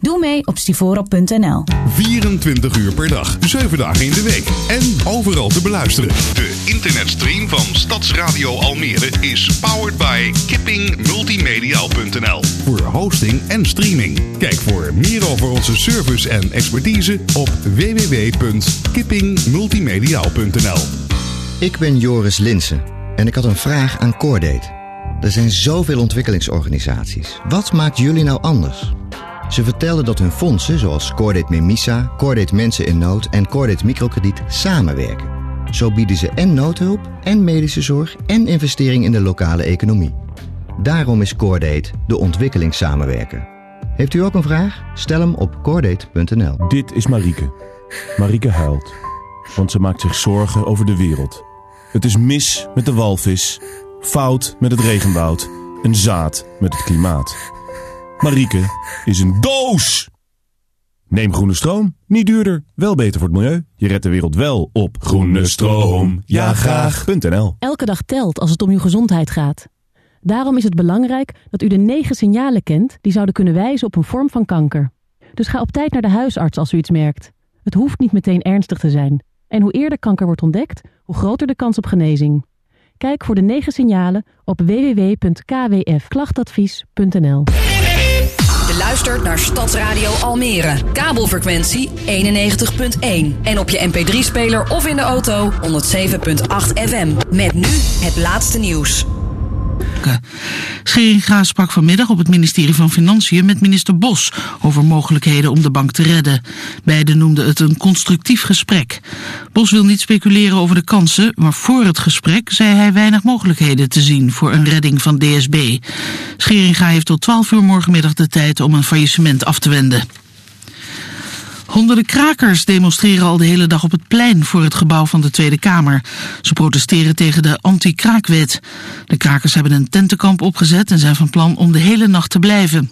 Doe mee op stivoro.nl. 24 uur per dag, 7 dagen in de week. En overal te beluisteren. De internetstream van Stadsradio Almere is powered by kippingmultimediaal.nl. Voor hosting en streaming. Kijk voor meer over onze service en expertise op www.kippingmultimediaal.nl. Ik ben Joris Linsen en ik had een vraag aan Coordate. Er zijn zoveel ontwikkelingsorganisaties. Wat maakt jullie nou anders? Ze vertelden dat hun fondsen, zoals Coordate Memisa, Coordate Mensen in Nood en Coordate Microkrediet, samenwerken. Zo bieden ze en noodhulp, en medische zorg, en investering in de lokale economie. Daarom is Coordate de ontwikkelingssamenwerker. Heeft u ook een vraag? Stel hem op coordate.nl. Dit is Marieke. Marieke huilt, want ze maakt zich zorgen over de wereld. Het is mis met de walvis, fout met het regenwoud en zaad met het klimaat. Marieke is een doos! Neem groene stroom, niet duurder, wel beter voor het milieu. Je redt de wereld wel op groene stroom. Ja, graag.nl. Elke dag telt als het om uw gezondheid gaat. Daarom is het belangrijk dat u de negen signalen kent die zouden kunnen wijzen op een vorm van kanker. Dus ga op tijd naar de huisarts als u iets merkt. Het hoeft niet meteen ernstig te zijn. En hoe eerder kanker wordt ontdekt, hoe groter de kans op genezing. Kijk voor de negen signalen op www.kwfklachtadvies.nl. Je luistert naar Stadsradio Almere. Kabelfrequentie 91.1. En op je mp3-speler of in de auto 107.8 FM. Met nu het laatste nieuws. Scheringa sprak vanmiddag op het ministerie van Financiën met minister Bos over mogelijkheden om de bank te redden. Beiden noemden het een constructief gesprek. Bos wil niet speculeren over de kansen, maar voor het gesprek zei hij weinig mogelijkheden te zien voor een redding van DSB. Scheringa heeft tot 12 uur morgenmiddag de tijd om een faillissement af te wenden. Honderden krakers demonstreren al de hele dag op het plein voor het gebouw van de Tweede Kamer. Ze protesteren tegen de anti-kraakwet. De krakers hebben een tentenkamp opgezet en zijn van plan om de hele nacht te blijven.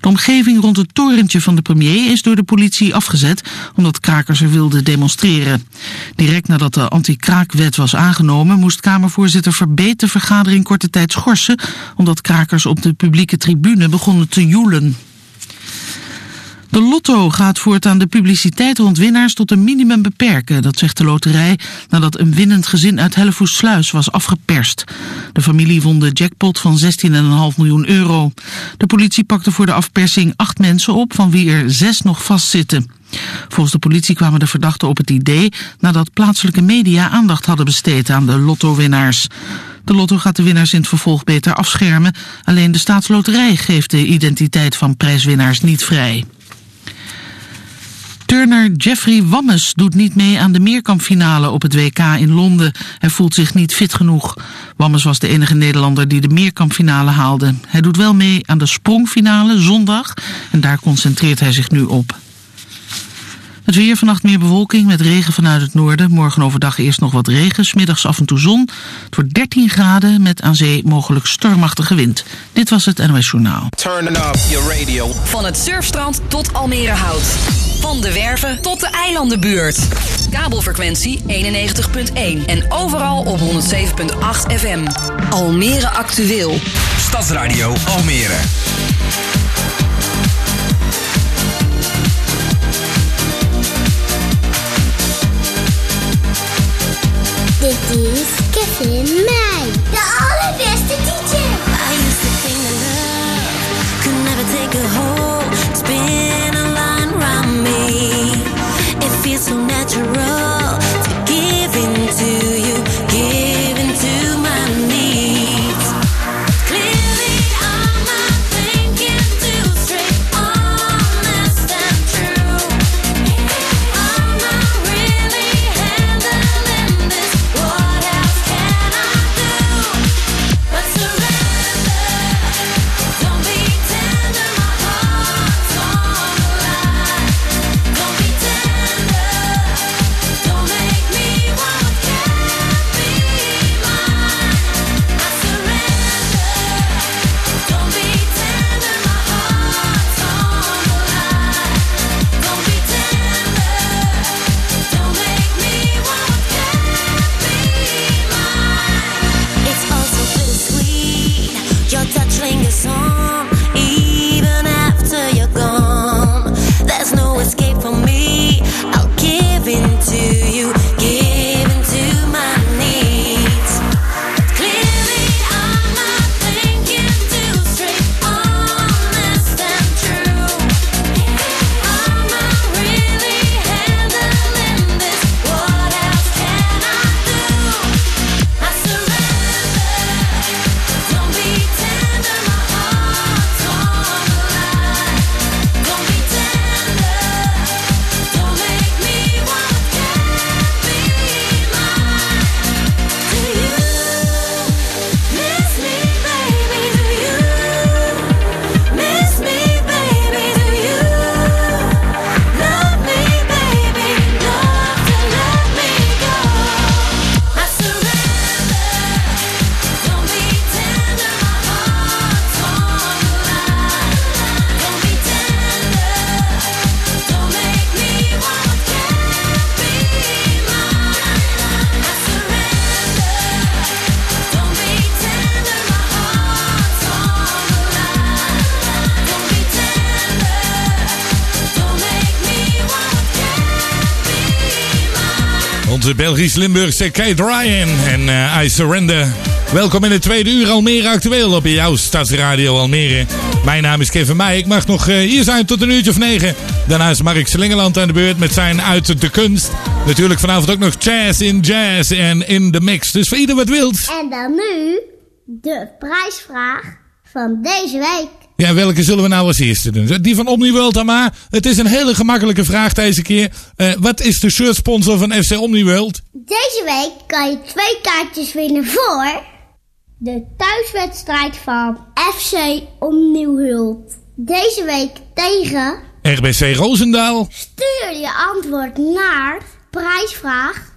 De omgeving rond het torentje van de premier is door de politie afgezet omdat krakers er wilden demonstreren. Direct nadat de anti-kraakwet was aangenomen moest Kamervoorzitter Verbeet de vergadering korte tijd schorsen omdat krakers op de publieke tribune begonnen te joelen. De lotto gaat voortaan de publiciteit rond winnaars tot een minimum beperken. Dat zegt de loterij nadat een winnend gezin uit Hellevoetsluis was afgeperst. De familie won de jackpot van 16,5 miljoen euro. De politie pakte voor de afpersing acht mensen op, van wie er zes nog vastzitten. Volgens de politie kwamen de verdachten op het idee nadat plaatselijke media aandacht hadden besteed aan de lottowinnaars. De lotto gaat de winnaars in het vervolg beter afschermen. Alleen de staatsloterij geeft de identiteit van prijswinnaars niet vrij. Turner Jeffrey Wammes doet niet mee aan de meerkampfinale op het WK in Londen. Hij voelt zich niet fit genoeg. Wammes was de enige Nederlander die de meerkampfinale haalde. Hij doet wel mee aan de sprongfinale zondag en daar concentreert hij zich nu op. Het weer vannacht meer bewolking met regen vanuit het noorden. Morgen overdag eerst nog wat regen, smiddags af en toe zon. Het wordt 13 graden met aan zee mogelijk stormachtige wind. Dit was het NOS Journaal. Turning up your radio. Van het surfstrand tot Almere Hout. Van de Werven tot de eilandenbuurt. Kabelfrequentie 91.1 en overal op 107.8 FM. Almere actueel. Stadsradio Almere. Dit is Kevin Meij, de allerbeste DJ. I used to think that love could never take a hold. Spin a line around me. It feels so natural to give in to you, give Onze Belgisch-Limburgse Kate Ryan en eh, I Surrender. Welkom in het tweede uur Almere Actueel op jouw Stadsradio Almere. Mijn naam is Kevin Meij. Ik mag nog eh, hier zijn tot een uurtje of negen. Daarna is Mark Slingeland aan de beurt met zijn Uit de Kunst. Natuurlijk vanavond ook nog Jazz in Jazz en in de Mix. Dus voor ieder wat wilt. En dan nu de prijsvraag van deze week. Ja, welke zullen we nou als eerste doen? Die van Omniworld dan maar. Het is een hele gemakkelijke vraag deze keer. Eh, wat is de shirtsponsor van FC Omniworld? Deze week kan je twee kaartjes winnen voor de thuiswedstrijd van FC Omnieuwhult. Deze week tegen RBC Roosendaal. Stuur je antwoord naar prijsvraag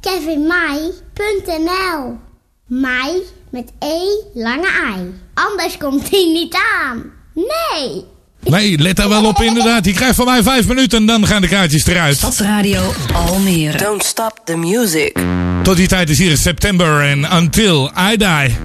kevinmai.nl Mai met E lange I. Anders komt hij niet aan. Nee. Nee, let daar wel op inderdaad. Die krijgt van mij vijf minuten en dan gaan de kaartjes eruit. Stadsradio Almere. Don't stop the music. Tot die tijd is hier september en Until I Die.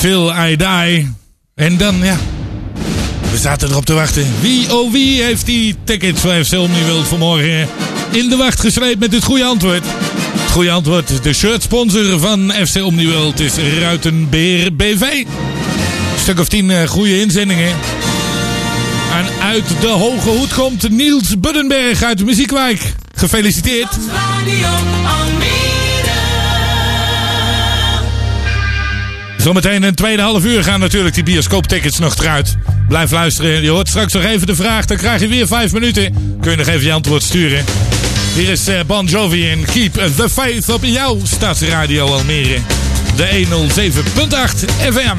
Till I Die. En dan, ja, we zaten erop te wachten. Wie, oh wie, heeft die tickets voor FC Omniworld vanmorgen in de wacht gesleept met het goede antwoord? Het goede antwoord, de shirtsponsor van FC Omniworld is Ruitenbeer BV. Een stuk of tien eh, goede inzendingen. En uit de hoge hoed komt Niels Buddenberg uit Muziekwijk. Gefeliciteerd. Zometeen een tweede half uur gaan natuurlijk die bioscooptickets nog eruit. Blijf luisteren. Je hoort straks nog even de vraag. Dan krijg je weer vijf minuten. Kun je nog even je antwoord sturen. Hier is eh, Bon Jovi in Keep the Faith op jouw Stadsradio Almere. De 107.8 FM.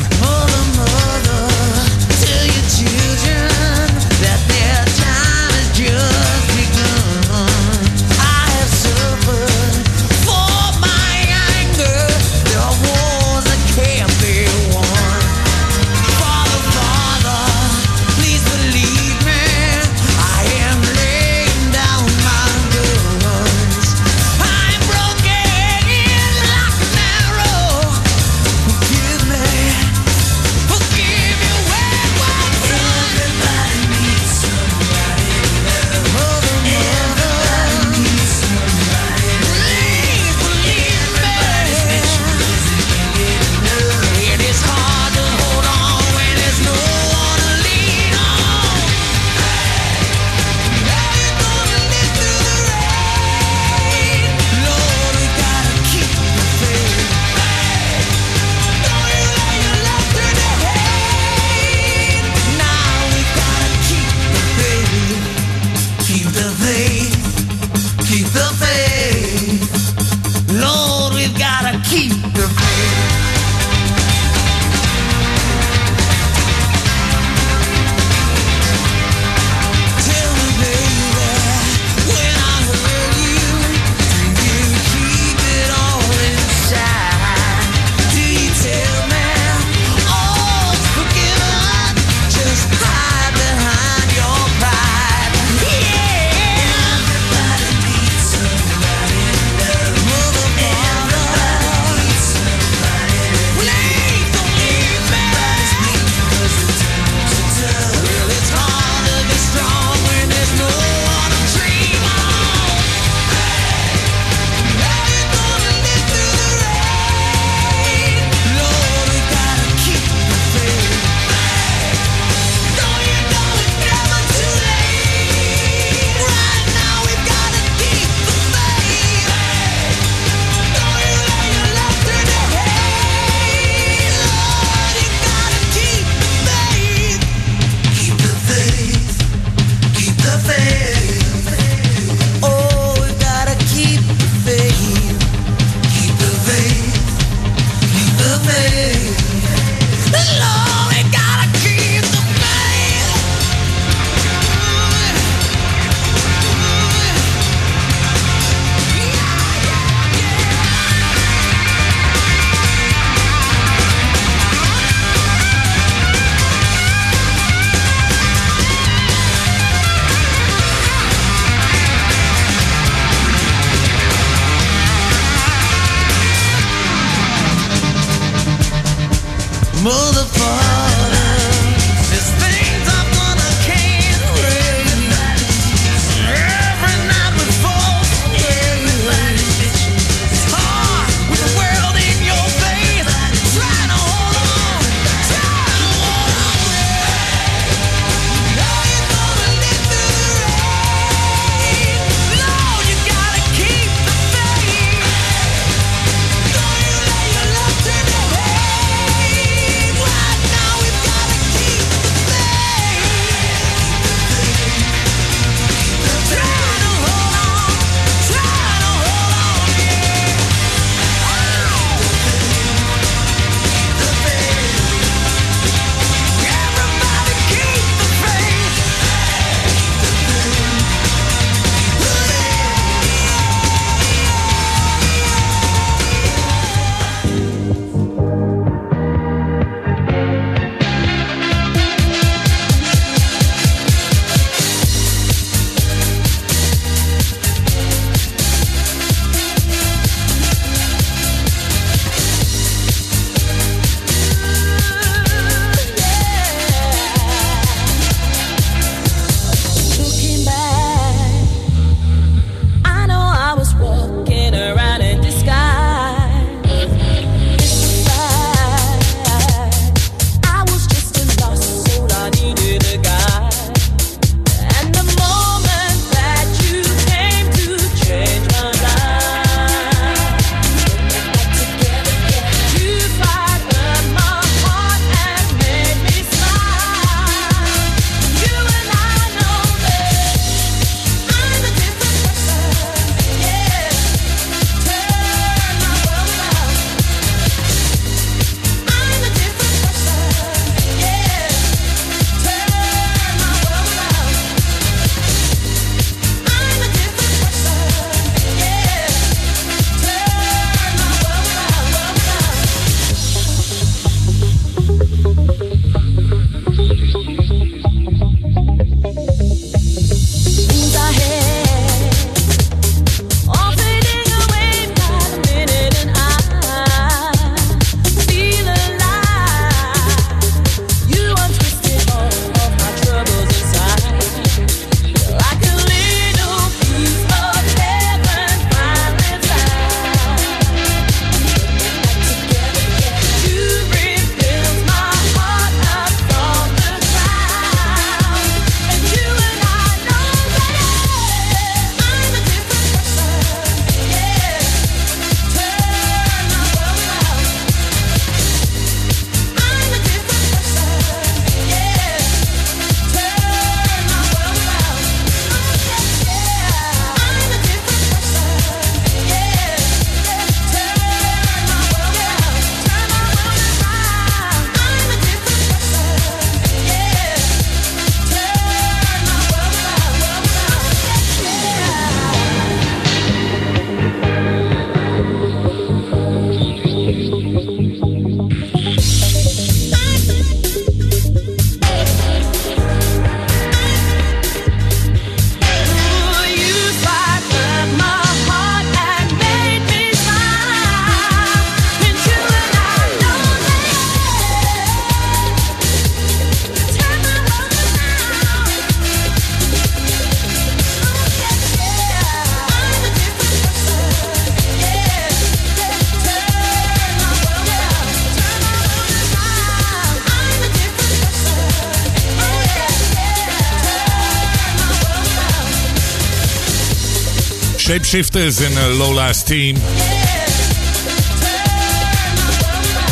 Shapeshifters en eh, Lola's Team.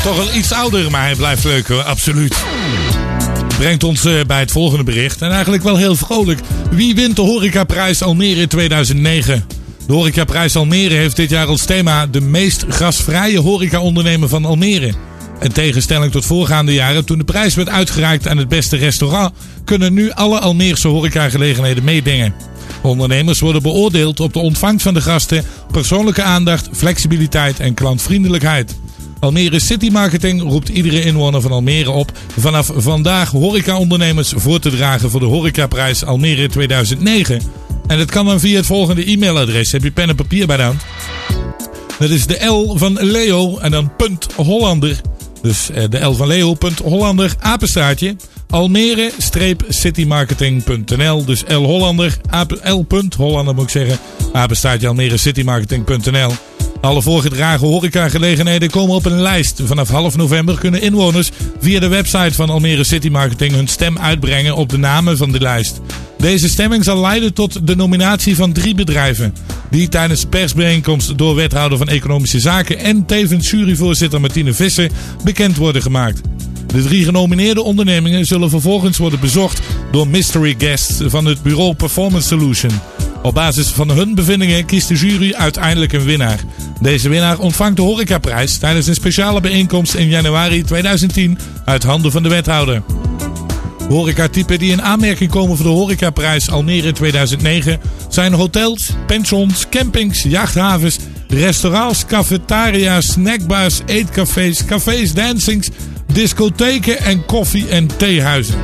Toch wel iets ouder, maar hij blijft leuk absoluut. Brengt ons eh, bij het volgende bericht. En eigenlijk wel heel vrolijk. Wie wint de horecaprijs Almere in 2009? De horecaprijs Almere heeft dit jaar als thema de meest gasvrije horecaondernemer van Almere. In tegenstelling tot voorgaande jaren, toen de prijs werd uitgereikt aan het beste restaurant, kunnen nu alle Almeerse horecagelegenheden meedingen. Ondernemers worden beoordeeld op de ontvangst van de gasten, persoonlijke aandacht, flexibiliteit en klantvriendelijkheid. Almere City Marketing roept iedere inwoner van Almere op vanaf vandaag horecaondernemers voor te dragen voor de horecaprijs Almere 2009. En dat kan dan via het volgende e-mailadres. Heb je pen en papier bij de? Dat is de L van Leo en dan punt Hollander. Dus eh, de L van Leo, punt Hollander, apenstaartje. Almere-citymarketing.nl. Dus L Hollander, L. Hollander moet ik zeggen. Apenstaartje Almere-citymarketing.nl. Alle voorgedragen horecagelegenheden komen op een lijst. Vanaf half november kunnen inwoners via de website van Almere City Marketing hun stem uitbrengen op de namen van de lijst. Deze stemming zal leiden tot de nominatie van drie bedrijven. Die tijdens de persbijeenkomst door wethouder van Economische Zaken en tevens juryvoorzitter Martine Visser bekend worden gemaakt. De drie genomineerde ondernemingen zullen vervolgens worden bezocht door mystery guests van het bureau Performance Solution. Op basis van hun bevindingen kiest de jury uiteindelijk een winnaar. Deze winnaar ontvangt de horecaprijs tijdens een speciale bijeenkomst in januari 2010 uit handen van de wethouder. Horecatypen die in aanmerking komen voor de horecaprijs Almere 2009 zijn hotels, pensions, campings, jachthavens, restaurants, cafetaria's, snackbars, eetcafés, cafés, dancings, discotheken en koffie- en theehuizen.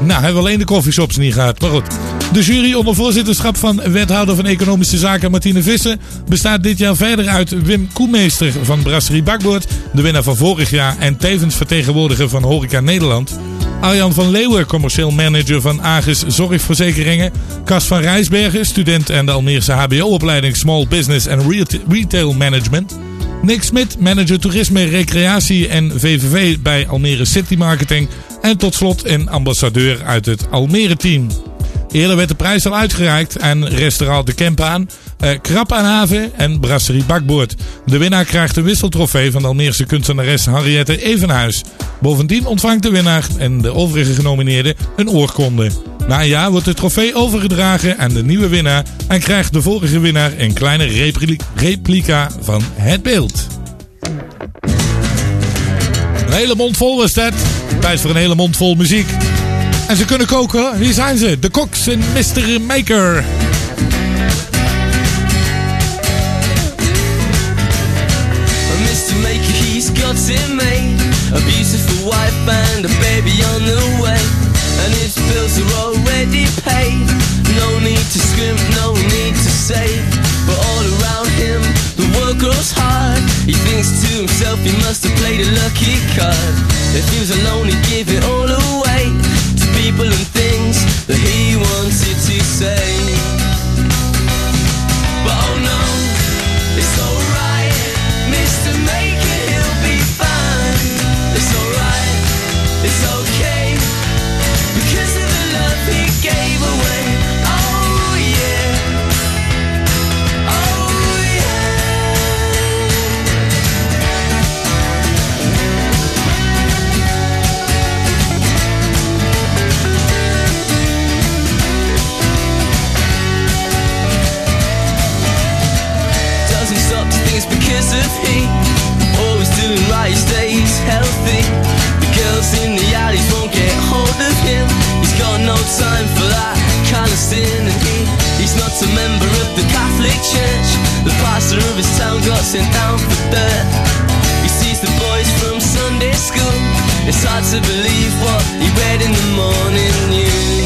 Nou, hebben we alleen de koffieshops niet gehad, maar goed. De jury onder voorzitterschap van wethouder van Economische Zaken Martine Vissen bestaat dit jaar verder uit Wim Koemeester van Brasserie Bakboord, de winnaar van vorig jaar en tevens vertegenwoordiger van Horeca Nederland. Arjan van Leeuwen, commercieel manager van Agis Zorgverzekeringen. Cas van Rijsbergen, student en de Almeerse HBO-opleiding Small Business and Reta- Retail Management. Nick Smit, manager toerisme, recreatie en VVV bij Almere City Marketing. En tot slot een ambassadeur uit het Almere team. Eerder werd de prijs al uitgereikt aan restaurant De Kempaan, eh, Krap aan Haven en Brasserie Bakboord. De winnaar krijgt de wisseltrofee van de Almeerse kunstenares Henriette Evenhuis. Bovendien ontvangt de winnaar en de overige genomineerden een oorkonde. Na een jaar wordt de trofee overgedragen aan de nieuwe winnaar en krijgt de vorige winnaar een kleine repli- replica van het beeld. Een hele mond vol was dat. Tijd voor een hele mond vol muziek. En ze kunnen koken. Hier zijn ze. De Koks en Mr. Maker. Mr. Maker, he's got it made. A beautiful wife and a baby on the way. And his bills are already paid. No need to scrimp, no need to save. But all around him, the world grows hard. He thinks to himself he must have played a lucky card. If he was alone, he'd give it all away people and things that he wanted to say. But oh no, it's alright, he stays healthy. The girls in the alleys won't get hold of him. He's got no time for that kind of sin he, he's not a member of the Catholic Church. The pastor of his town got sent down for He sees the boys from Sunday school. It's hard to believe what he read in the morning news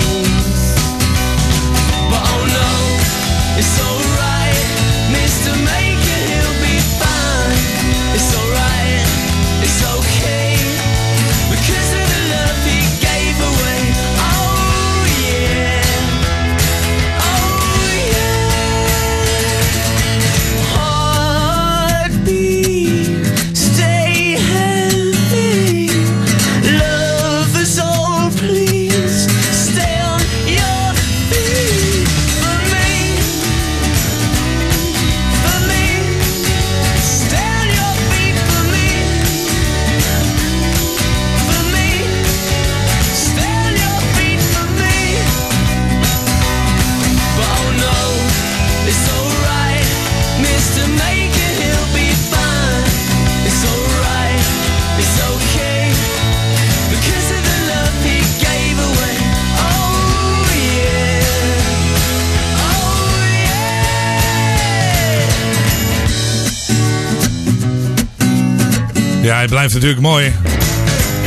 Ja, hij blijft natuurlijk mooi.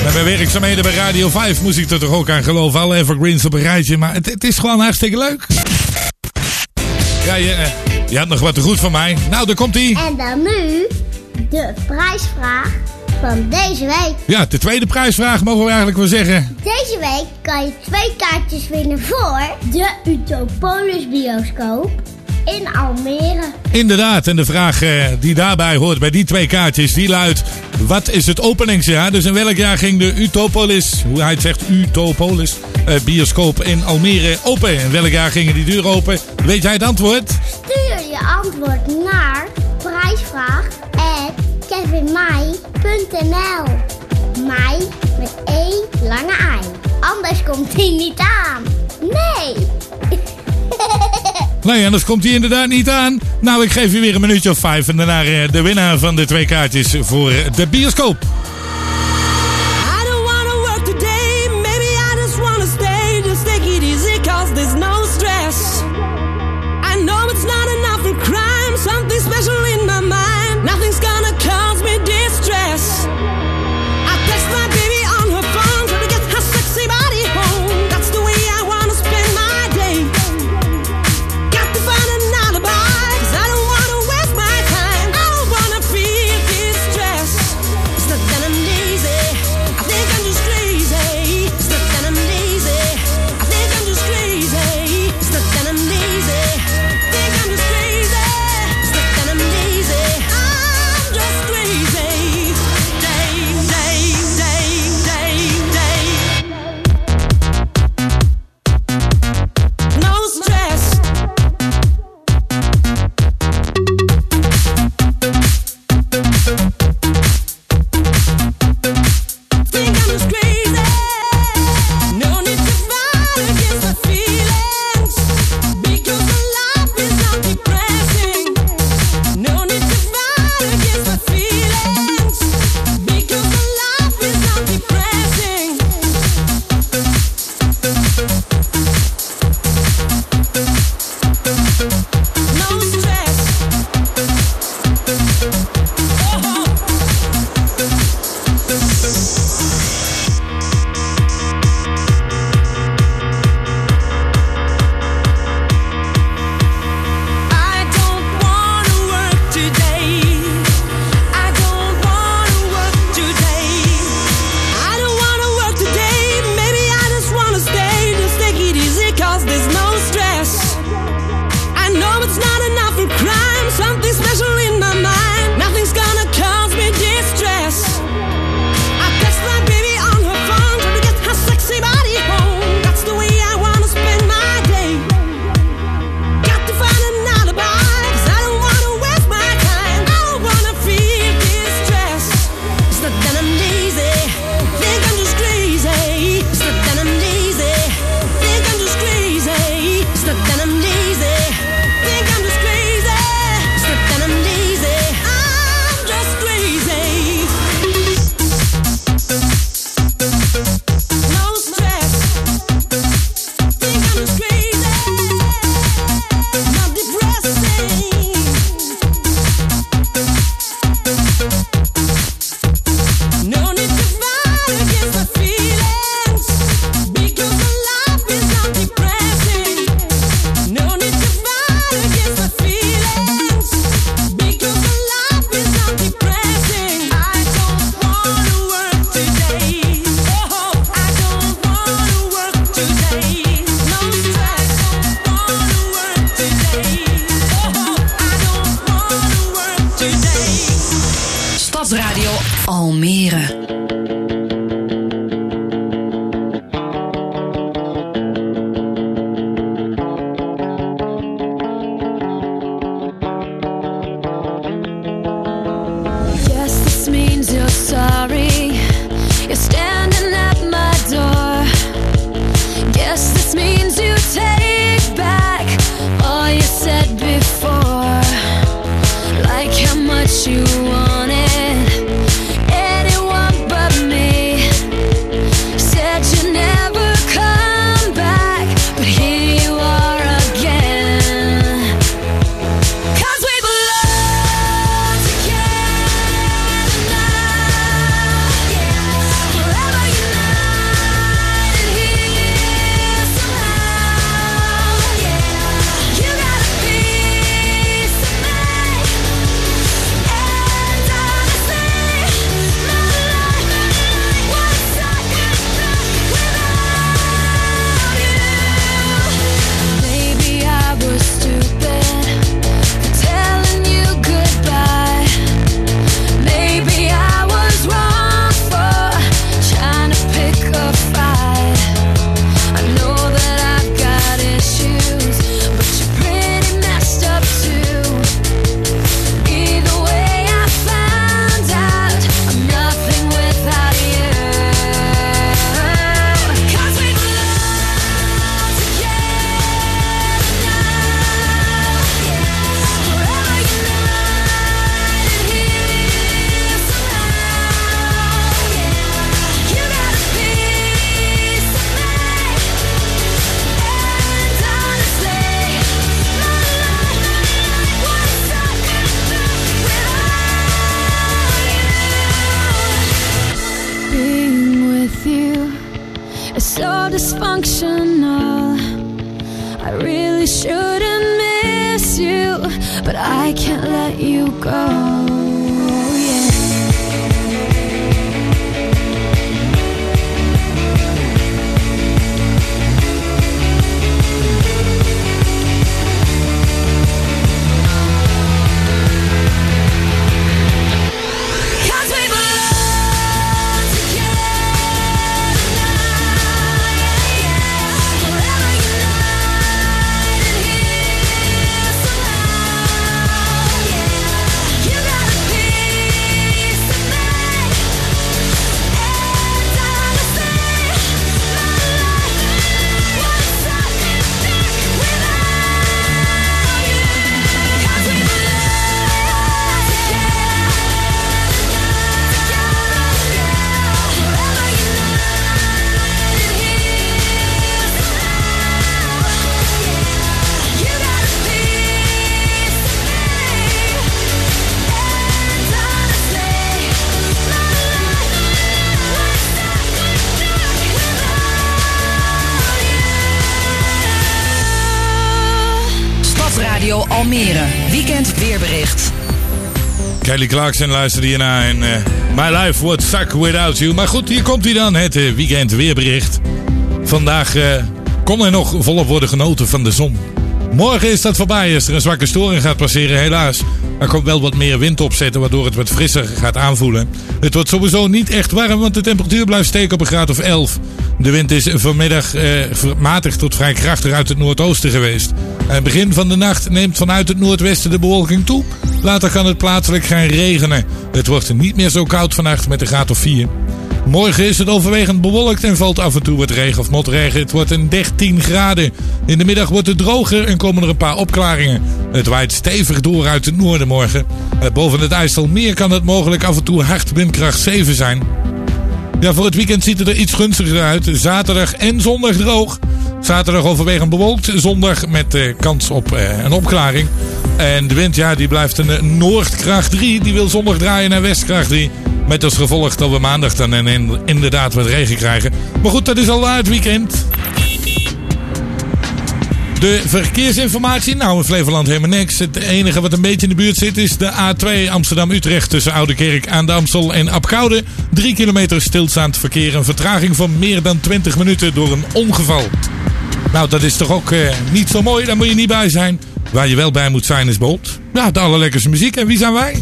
Bij mijn werkzaamheden bij Radio 5 moest ik er toch ook aan geloven. Alle evergreens op een rijtje. Maar het, het is gewoon hartstikke leuk. Ja, je, eh, je had nog wat te goed van mij. Nou, daar komt hij. En dan nu de prijsvraag van deze week. Ja, de tweede prijsvraag mogen we eigenlijk wel zeggen. Deze week kan je twee kaartjes winnen voor de Utopolis bioscoop in Almere. Inderdaad, en de vraag eh, die daarbij hoort bij die twee kaartjes, die luidt... Wat is het openingsjaar? Dus in welk jaar ging de Utopolis, hoe hij het zegt, Utopolis, eh, bioscoop in Almere open? In welk jaar gingen die deuren open? Weet jij het antwoord? Stuur je antwoord naar prijsvraag@kevinmai.nl. Mai met E lange I. Anders komt hij niet aan. Nee. Nee, anders komt hij inderdaad niet aan. Nou, ik geef je weer een minuutje of vijf en daarna eh, de winnaar van de twee kaartjes voor de bioscoop. Almere. Weekend weerbericht. Kelly Clarkson luisterde hierna en eh, My Life Would Suck Without You. Maar goed, hier komt hij dan, het eh, weekend weerbericht. Vandaag eh, kon er nog volop worden genoten van de zon. Morgen is dat voorbij als er een zwakke storing gaat passeren, helaas. Er komt wel wat meer wind opzetten, waardoor het wat frisser gaat aanvoelen. Het wordt sowieso niet echt warm, want de temperatuur blijft steken op een graad of 11. De wind is vanmiddag eh, matig tot vrij krachtig uit het noordoosten geweest. Aan het begin van de nacht neemt vanuit het noordwesten de bewolking toe. Later kan het plaatselijk gaan regenen. Het wordt niet meer zo koud vannacht met een graad of 4. Morgen is het overwegend bewolkt en valt af en toe wat regen of motregen. Het wordt een 13 graden. In de middag wordt het droger en komen er een paar opklaringen. Het waait stevig door uit het noorden morgen. Eh, Boven het IJsselmeer kan het mogelijk af en toe hard windkracht 7 zijn. Ja, voor het weekend ziet het er iets gunstiger uit. Zaterdag en zondag droog. Zaterdag overwegend bewolkt. Zondag met eh, kans op eh, een opklaring. En de wind, ja, die blijft een eh, noordkracht 3. Die wil zondag draaien naar westkracht 3. Met als gevolg dat we maandag dan inderdaad wat regen krijgen. Maar goed, dat is al het weekend. De verkeersinformatie, nou in Flevoland helemaal niks. Het enige wat een beetje in de buurt zit is de A2 Amsterdam-Utrecht tussen Oudekerk aan de Amstel en Apkoude. Drie kilometer stilstaand verkeer, een vertraging van meer dan 20 minuten door een ongeval. Nou, dat is toch ook eh, niet zo mooi, daar moet je niet bij zijn. Waar je wel bij moet zijn is Bolt. Nou, de allerlekkerste muziek. En wie zijn wij?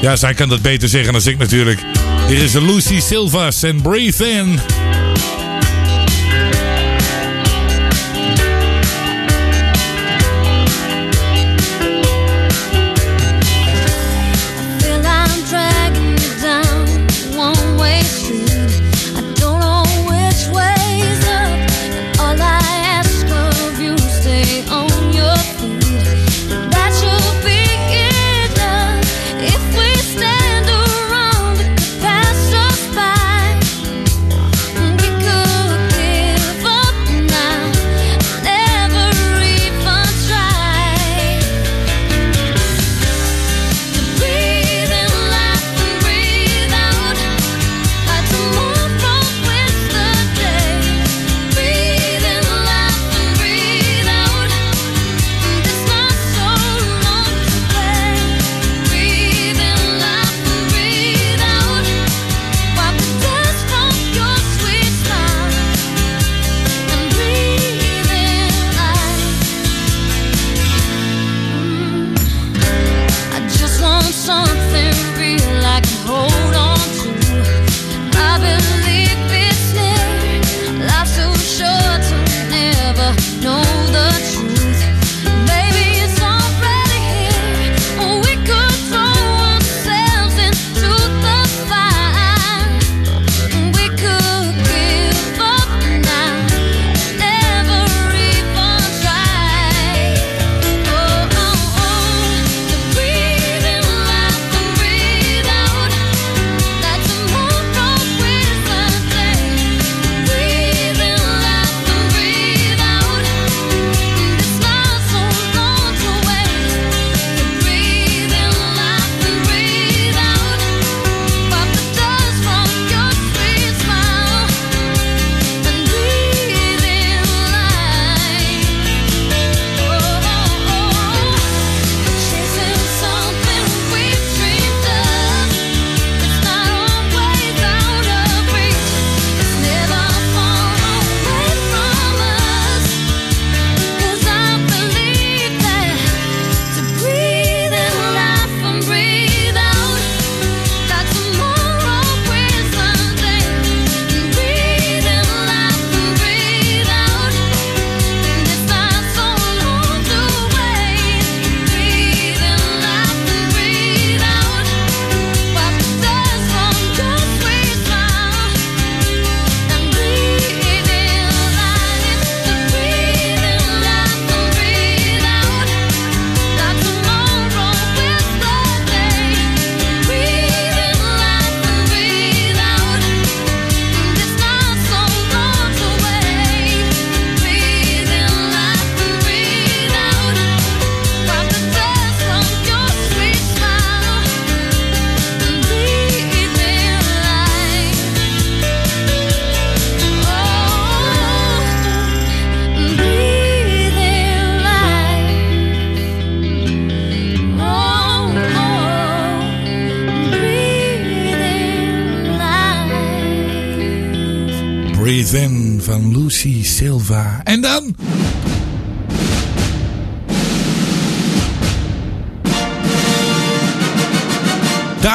Ja, zij kan dat beter zeggen dan ik natuurlijk. Hier is Lucy Silvas en Breathe In.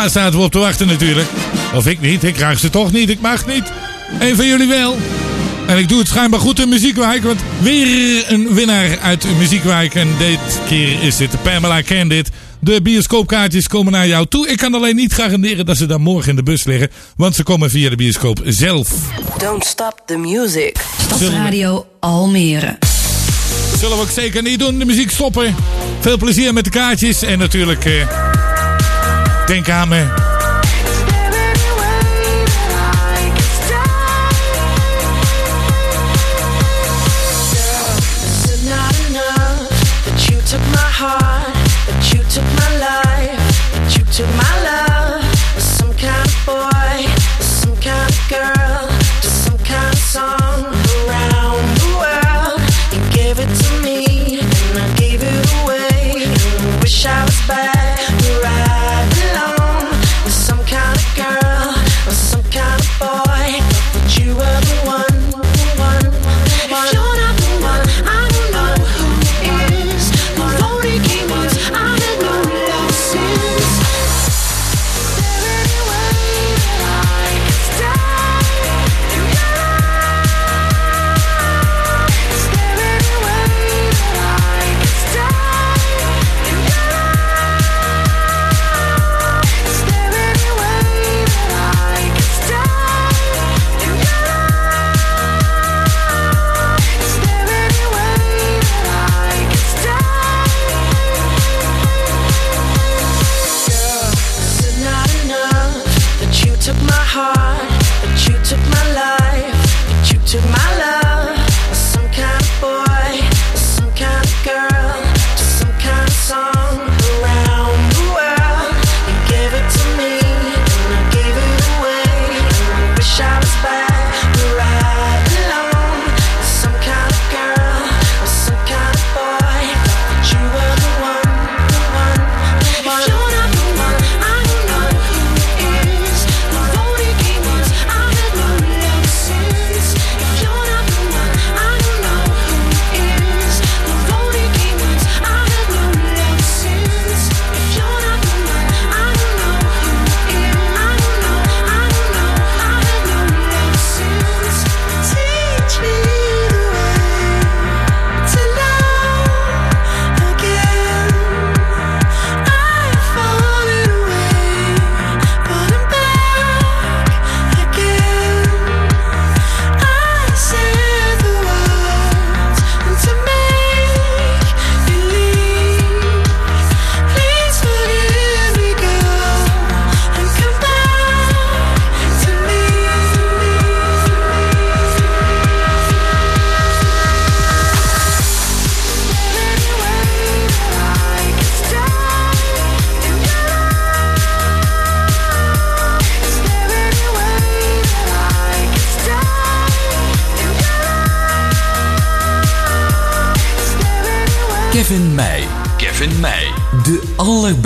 Daar zaten we op te wachten natuurlijk. Of ik niet, ik krijg ze toch niet, ik mag niet. Een van jullie wel. En ik doe het schijnbaar goed in Muziekwijk, want weer een winnaar uit Muziekwijk. En dit keer is dit Pamela Candid. De bioscoopkaartjes komen naar jou toe. Ik kan alleen niet garanderen dat ze dan morgen in de bus liggen. Want ze komen via de bioscoop zelf. Don't stop the music. Stadsradio Almere. Zullen we ook zeker niet doen, de muziek stoppen. Veel plezier met de kaartjes. En natuurlijk... Eh, Denk aan me.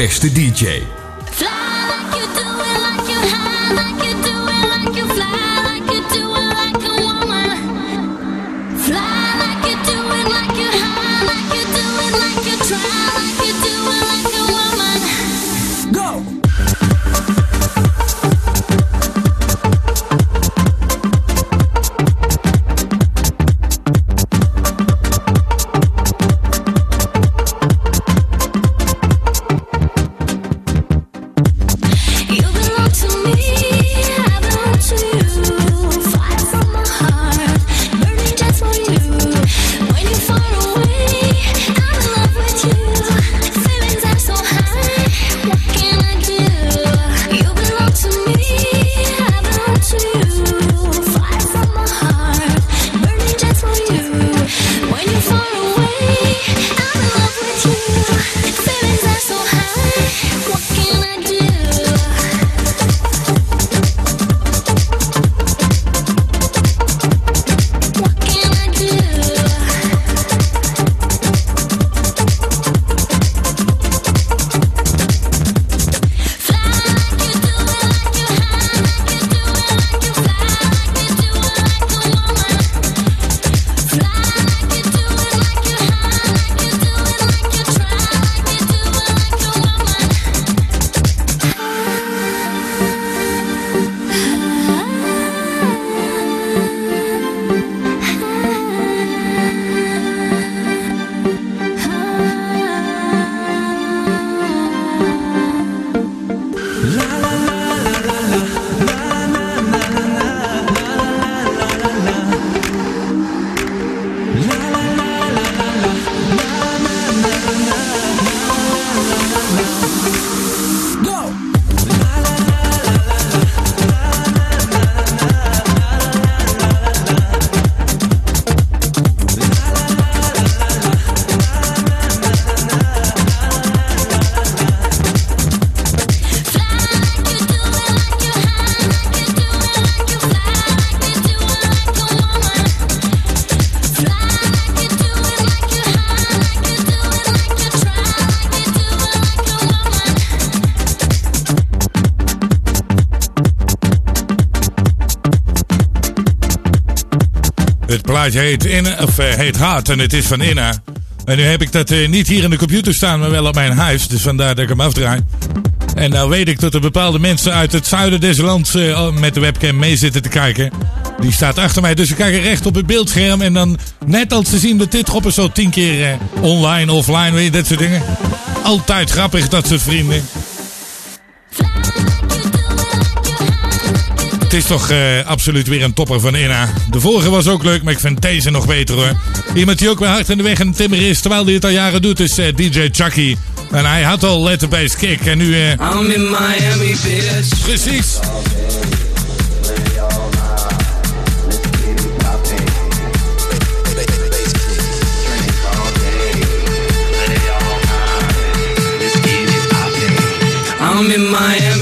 beste DJ. Plaatje heet, Inna, of, eh, heet Hard en het is van Inna. En nu heb ik dat eh, niet hier in de computer staan, maar wel op mijn huis. Dus vandaar dat ik hem afdraai. En nou weet ik dat er bepaalde mensen uit het zuiden des lands eh, met de webcam mee zitten te kijken. Die staat achter mij, dus we kijken recht op het beeldscherm. En dan, net als te zien, de dit droppen zo tien keer online, offline, weet je, dat soort dingen. Altijd grappig, dat soort vrienden. Het is toch eh, absoluut weer een topper van Inna. De vorige was ook leuk, maar ik vind deze nog beter hoor. Iemand die ook weer hard in de weg en timmer is, terwijl hij het al jaren doet, is eh, DJ Chucky. En hij had al Let the Bass Kick en nu... I'm in Miami, bitch. Precies. I'm in Miami,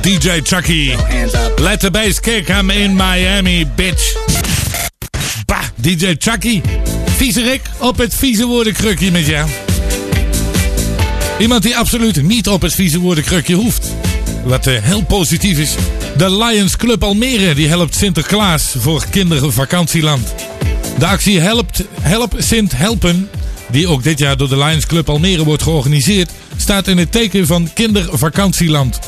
DJ Chucky. Let the bass kick, I'm in Miami, bitch. Bah, DJ Chucky. Viezerik op het vieze woordenkrukje met jou. Iemand die absoluut niet op het vieze woordenkrukje hoeft. Wat eh, heel positief is. De Lions Club Almere die helpt Sinterklaas voor kindervakantieland. De actie Helpt, Help Sint Helpen, die ook dit jaar door de Lions Club Almere wordt georganiseerd, staat in het teken van kindervakantieland.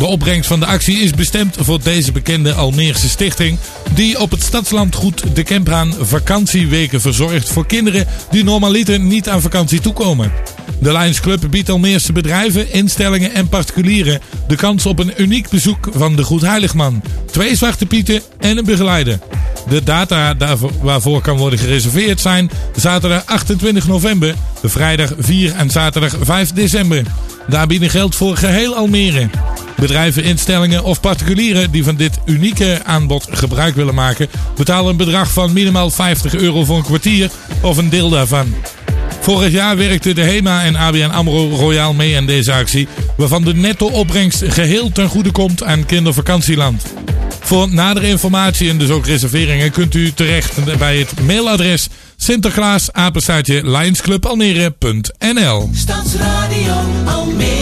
De opbrengst van de actie is bestemd voor deze bekende Almeerse stichting, die op het stadslandgoed de Kemphaan vakantieweken verzorgt voor kinderen die normaliter niet aan vakantie toekomen. De Lions Club biedt Almeerse bedrijven, instellingen en particulieren de kans op een uniek bezoek van de Goedheiligman, twee zwarte pieten en een begeleider. De data waarvoor kan worden gereserveerd zijn zaterdag 28 november, vrijdag 4 en zaterdag 5 december. De aanbieding geldt voor geheel Almere. Bedrijven, instellingen of particulieren die van dit unieke aanbod gebruik willen maken, betalen een bedrag van minimaal 50 euro voor een kwartier of een deel daarvan. Vorig jaar werkten de HEMA en ABN AMRO Royaal mee aan deze actie, waarvan de netto-opbrengst geheel ten goede komt aan kindervakantieland. Voor nadere informatie en dus ook reserveringen kunt u terecht bij het mailadres Sinterklaas apenstaartje lionsclupalmere.nl Stadsradio Almere.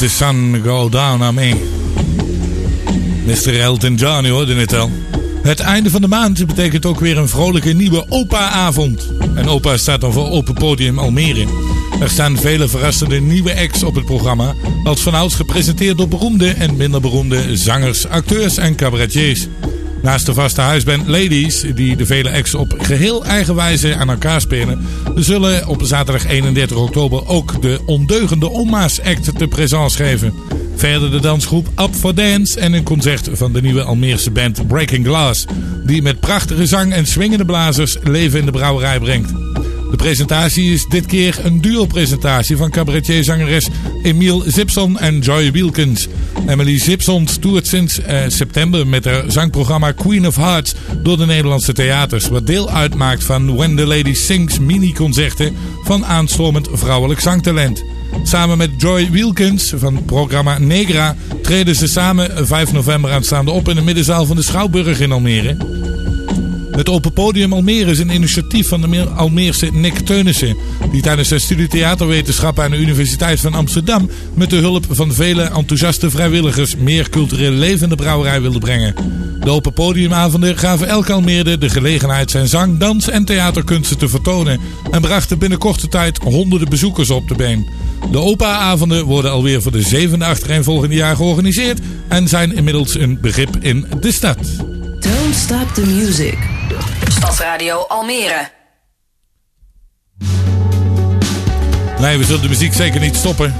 Let the sun go down on me. Mr. Elton John, je hoorde het al. Het einde van de maand betekent ook weer een vrolijke nieuwe Opa-avond. En Opa staat dan voor Open Podium Almere. Er staan vele verrassende nieuwe acts op het programma. Als vanouds gepresenteerd door beroemde en minder beroemde zangers, acteurs en cabaretiers. Naast de vaste huisband Ladies, die de vele acts op geheel eigen wijze aan elkaar spelen, zullen op zaterdag 31 oktober ook de ondeugende Oma's act te présence geven. Verder de dansgroep Up for Dance en een concert van de nieuwe Almeerse band Breaking Glass, die met prachtige zang en swingende blazers leven in de brouwerij brengt. De presentatie is dit keer een duo-presentatie van cabaretier-zangeres Emiel Zipson en Joy Wilkins. Emily Zipson toert sinds eh, september met haar zangprogramma Queen of Hearts door de Nederlandse theaters. Wat deel uitmaakt van When the Lady Sings mini-concerten van aanstormend vrouwelijk zangtalent. Samen met Joy Wilkins van het programma Negra treden ze samen 5 november aanstaande op in de middenzaal van de Schouwburg in Almere. Het Open Podium Almere is een initiatief van de Meer- Almeerse Nick Teunissen. Die tijdens zijn studie theaterwetenschappen aan de Universiteit van Amsterdam. met de hulp van vele enthousiaste vrijwilligers. meer cultureel leven in de brouwerij wilde brengen. De Open Podiumavonden gaven elke Almeerder de gelegenheid zijn zang, dans en theaterkunsten te vertonen. en brachten binnen korte tijd honderden bezoekers op de been. De OPA-avonden worden alweer voor de zevende achtereenvolgende jaar georganiseerd. en zijn inmiddels een begrip in de stad. Don't stop the music. Stadsradio Almere. Nee, we zullen de muziek zeker niet stoppen.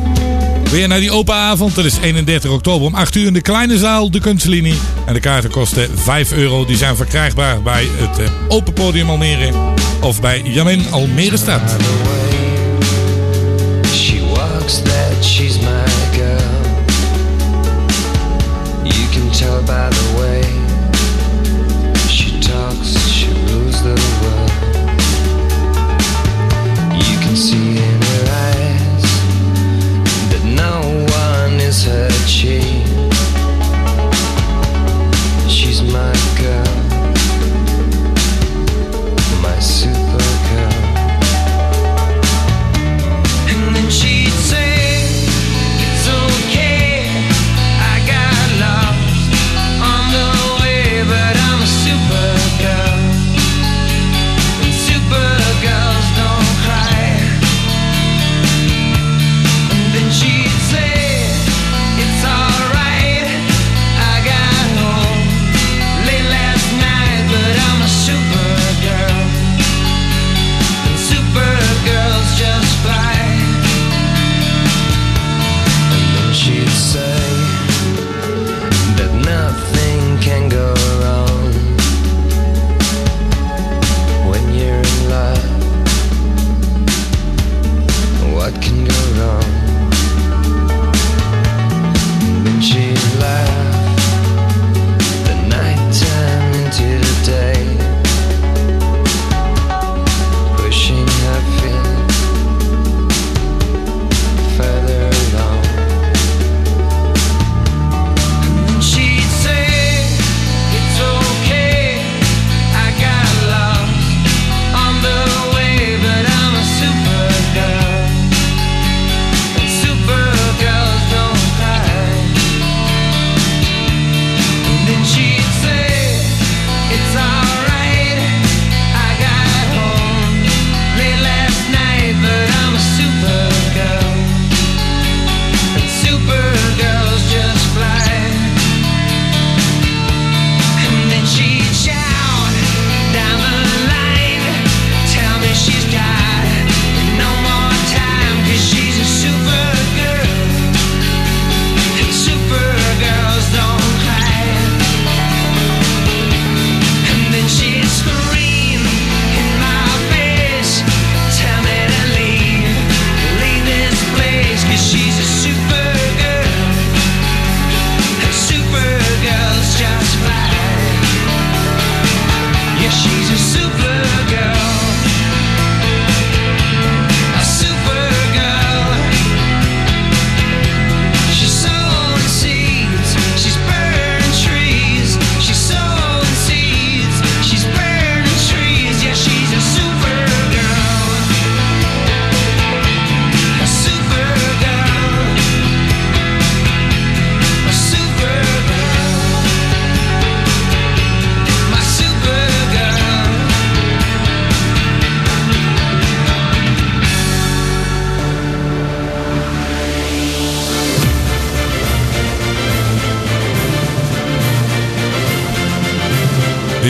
Weer naar die openavond. Dat is 31 oktober om 8 uur in de kleine zaal, de kunstlinie. En de kaarten kosten 5 euro. Die zijn verkrijgbaar bij het eh, Open Podium Almere. Of bij Jamin Almere Stad.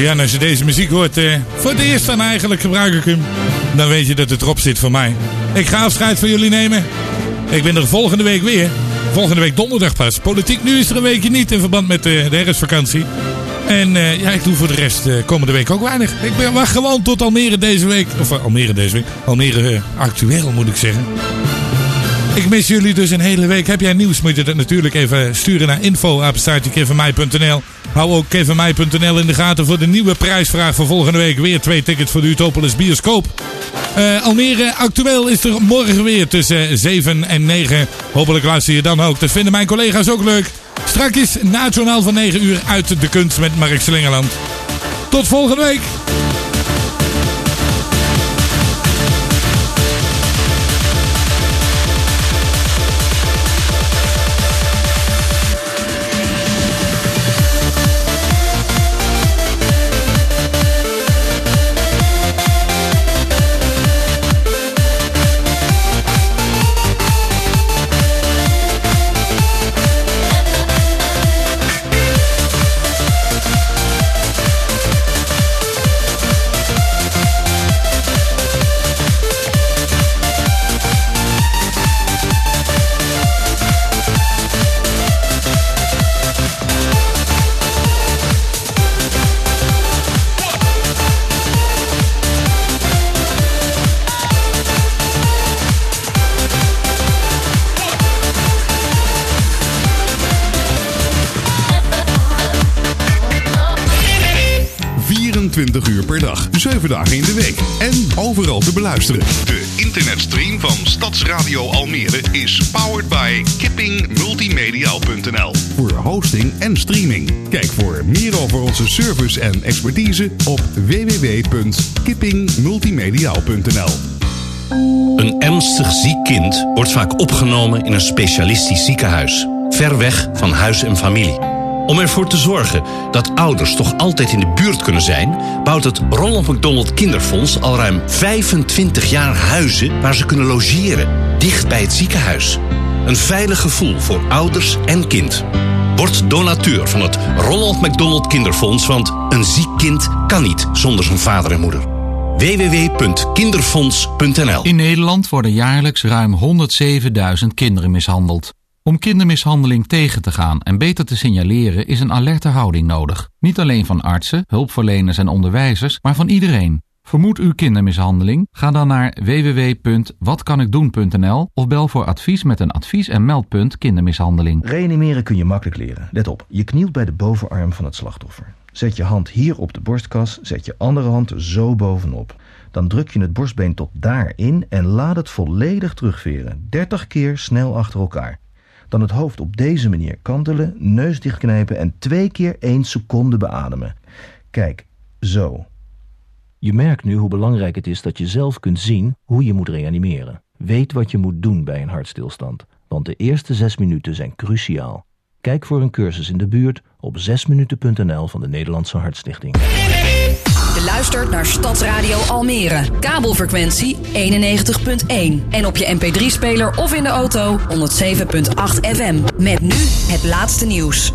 Ja, als je deze muziek hoort, eh, voor het eerst dan eigenlijk gebruik ik hem. Dan weet je dat het erop zit voor mij. Ik ga afscheid van jullie nemen. Ik ben er volgende week weer. Volgende week donderdag pas. Politiek nu is er een weekje niet in verband met eh, de herfstvakantie. En eh, ja, ik doe voor de rest komende week ook weinig. Ik ben, wacht gewoon tot Almere deze week. Of Almere deze week. Almere actueel moet ik zeggen. Ik mis jullie dus een hele week. Heb jij nieuws, moet je dat natuurlijk even sturen naar info.kevinmij.nl. Hou ook kevinmij.nl in de gaten voor de nieuwe prijsvraag voor volgende week. Weer twee tickets voor de Utopolis Bioscoop. Eh, Almere actueel is er morgen weer tussen 7 en 9. Hopelijk luister je dan ook. Dat vinden mijn collega's ook leuk. Strakjes na het van 9 uur uit de kunst met Mark Slingerland. Tot volgende week. Dag, 7 dagen in de week. En overal te beluisteren. De internetstream van Stadsradio Almere is powered by kippingmultimediaal.nl. Voor hosting en streaming. Kijk voor meer over onze service en expertise op www.kippingmultimediaal.nl. Een ernstig ziek kind wordt vaak opgenomen in een specialistisch ziekenhuis, ver weg van huis en familie. Om ervoor te zorgen dat ouders toch altijd in de buurt kunnen zijn, bouwt het Ronald McDonald Kinderfonds al ruim 25 jaar huizen waar ze kunnen logeren, dicht bij het ziekenhuis. Een veilig gevoel voor ouders en kind. Word donateur van het Ronald McDonald Kinderfonds, want een ziek kind kan niet zonder zijn vader en moeder www.kinderfonds.nl In Nederland worden jaarlijks ruim 107.000 kinderen mishandeld. Om kindermishandeling tegen te gaan en beter te signaleren is een alerte houding nodig. Niet alleen van artsen, hulpverleners en onderwijzers, maar van iedereen. Vermoedt u kindermishandeling? Ga dan naar www.watkanikdoen.nl of bel voor advies met een advies- en meldpunt kindermishandeling. Reanimeren kun je makkelijk leren. Let op, je knielt bij de bovenarm van het slachtoffer. Zet je hand hier op de borstkas, zet je andere hand zo bovenop. Dan druk je het borstbeen tot daarin en laat het volledig terugveren. 30 keer snel achter elkaar. Dan het hoofd op deze manier kantelen, neus dichtknijpen en twee keer 1 seconde beademen. Kijk, zo. Je merkt nu hoe belangrijk het is dat je zelf kunt zien hoe je moet reanimeren. Weet wat je moet doen bij een hartstilstand, want de eerste zes minuten zijn cruciaal. Kijk voor een cursus in de buurt op zesminuten.nl van de Nederlandse Hartstichting. Luistert naar Stadsradio Almere. Kabelfrequentie 91.1. En op je mp3-speler of in de auto 107.8 FM. Met nu het laatste nieuws.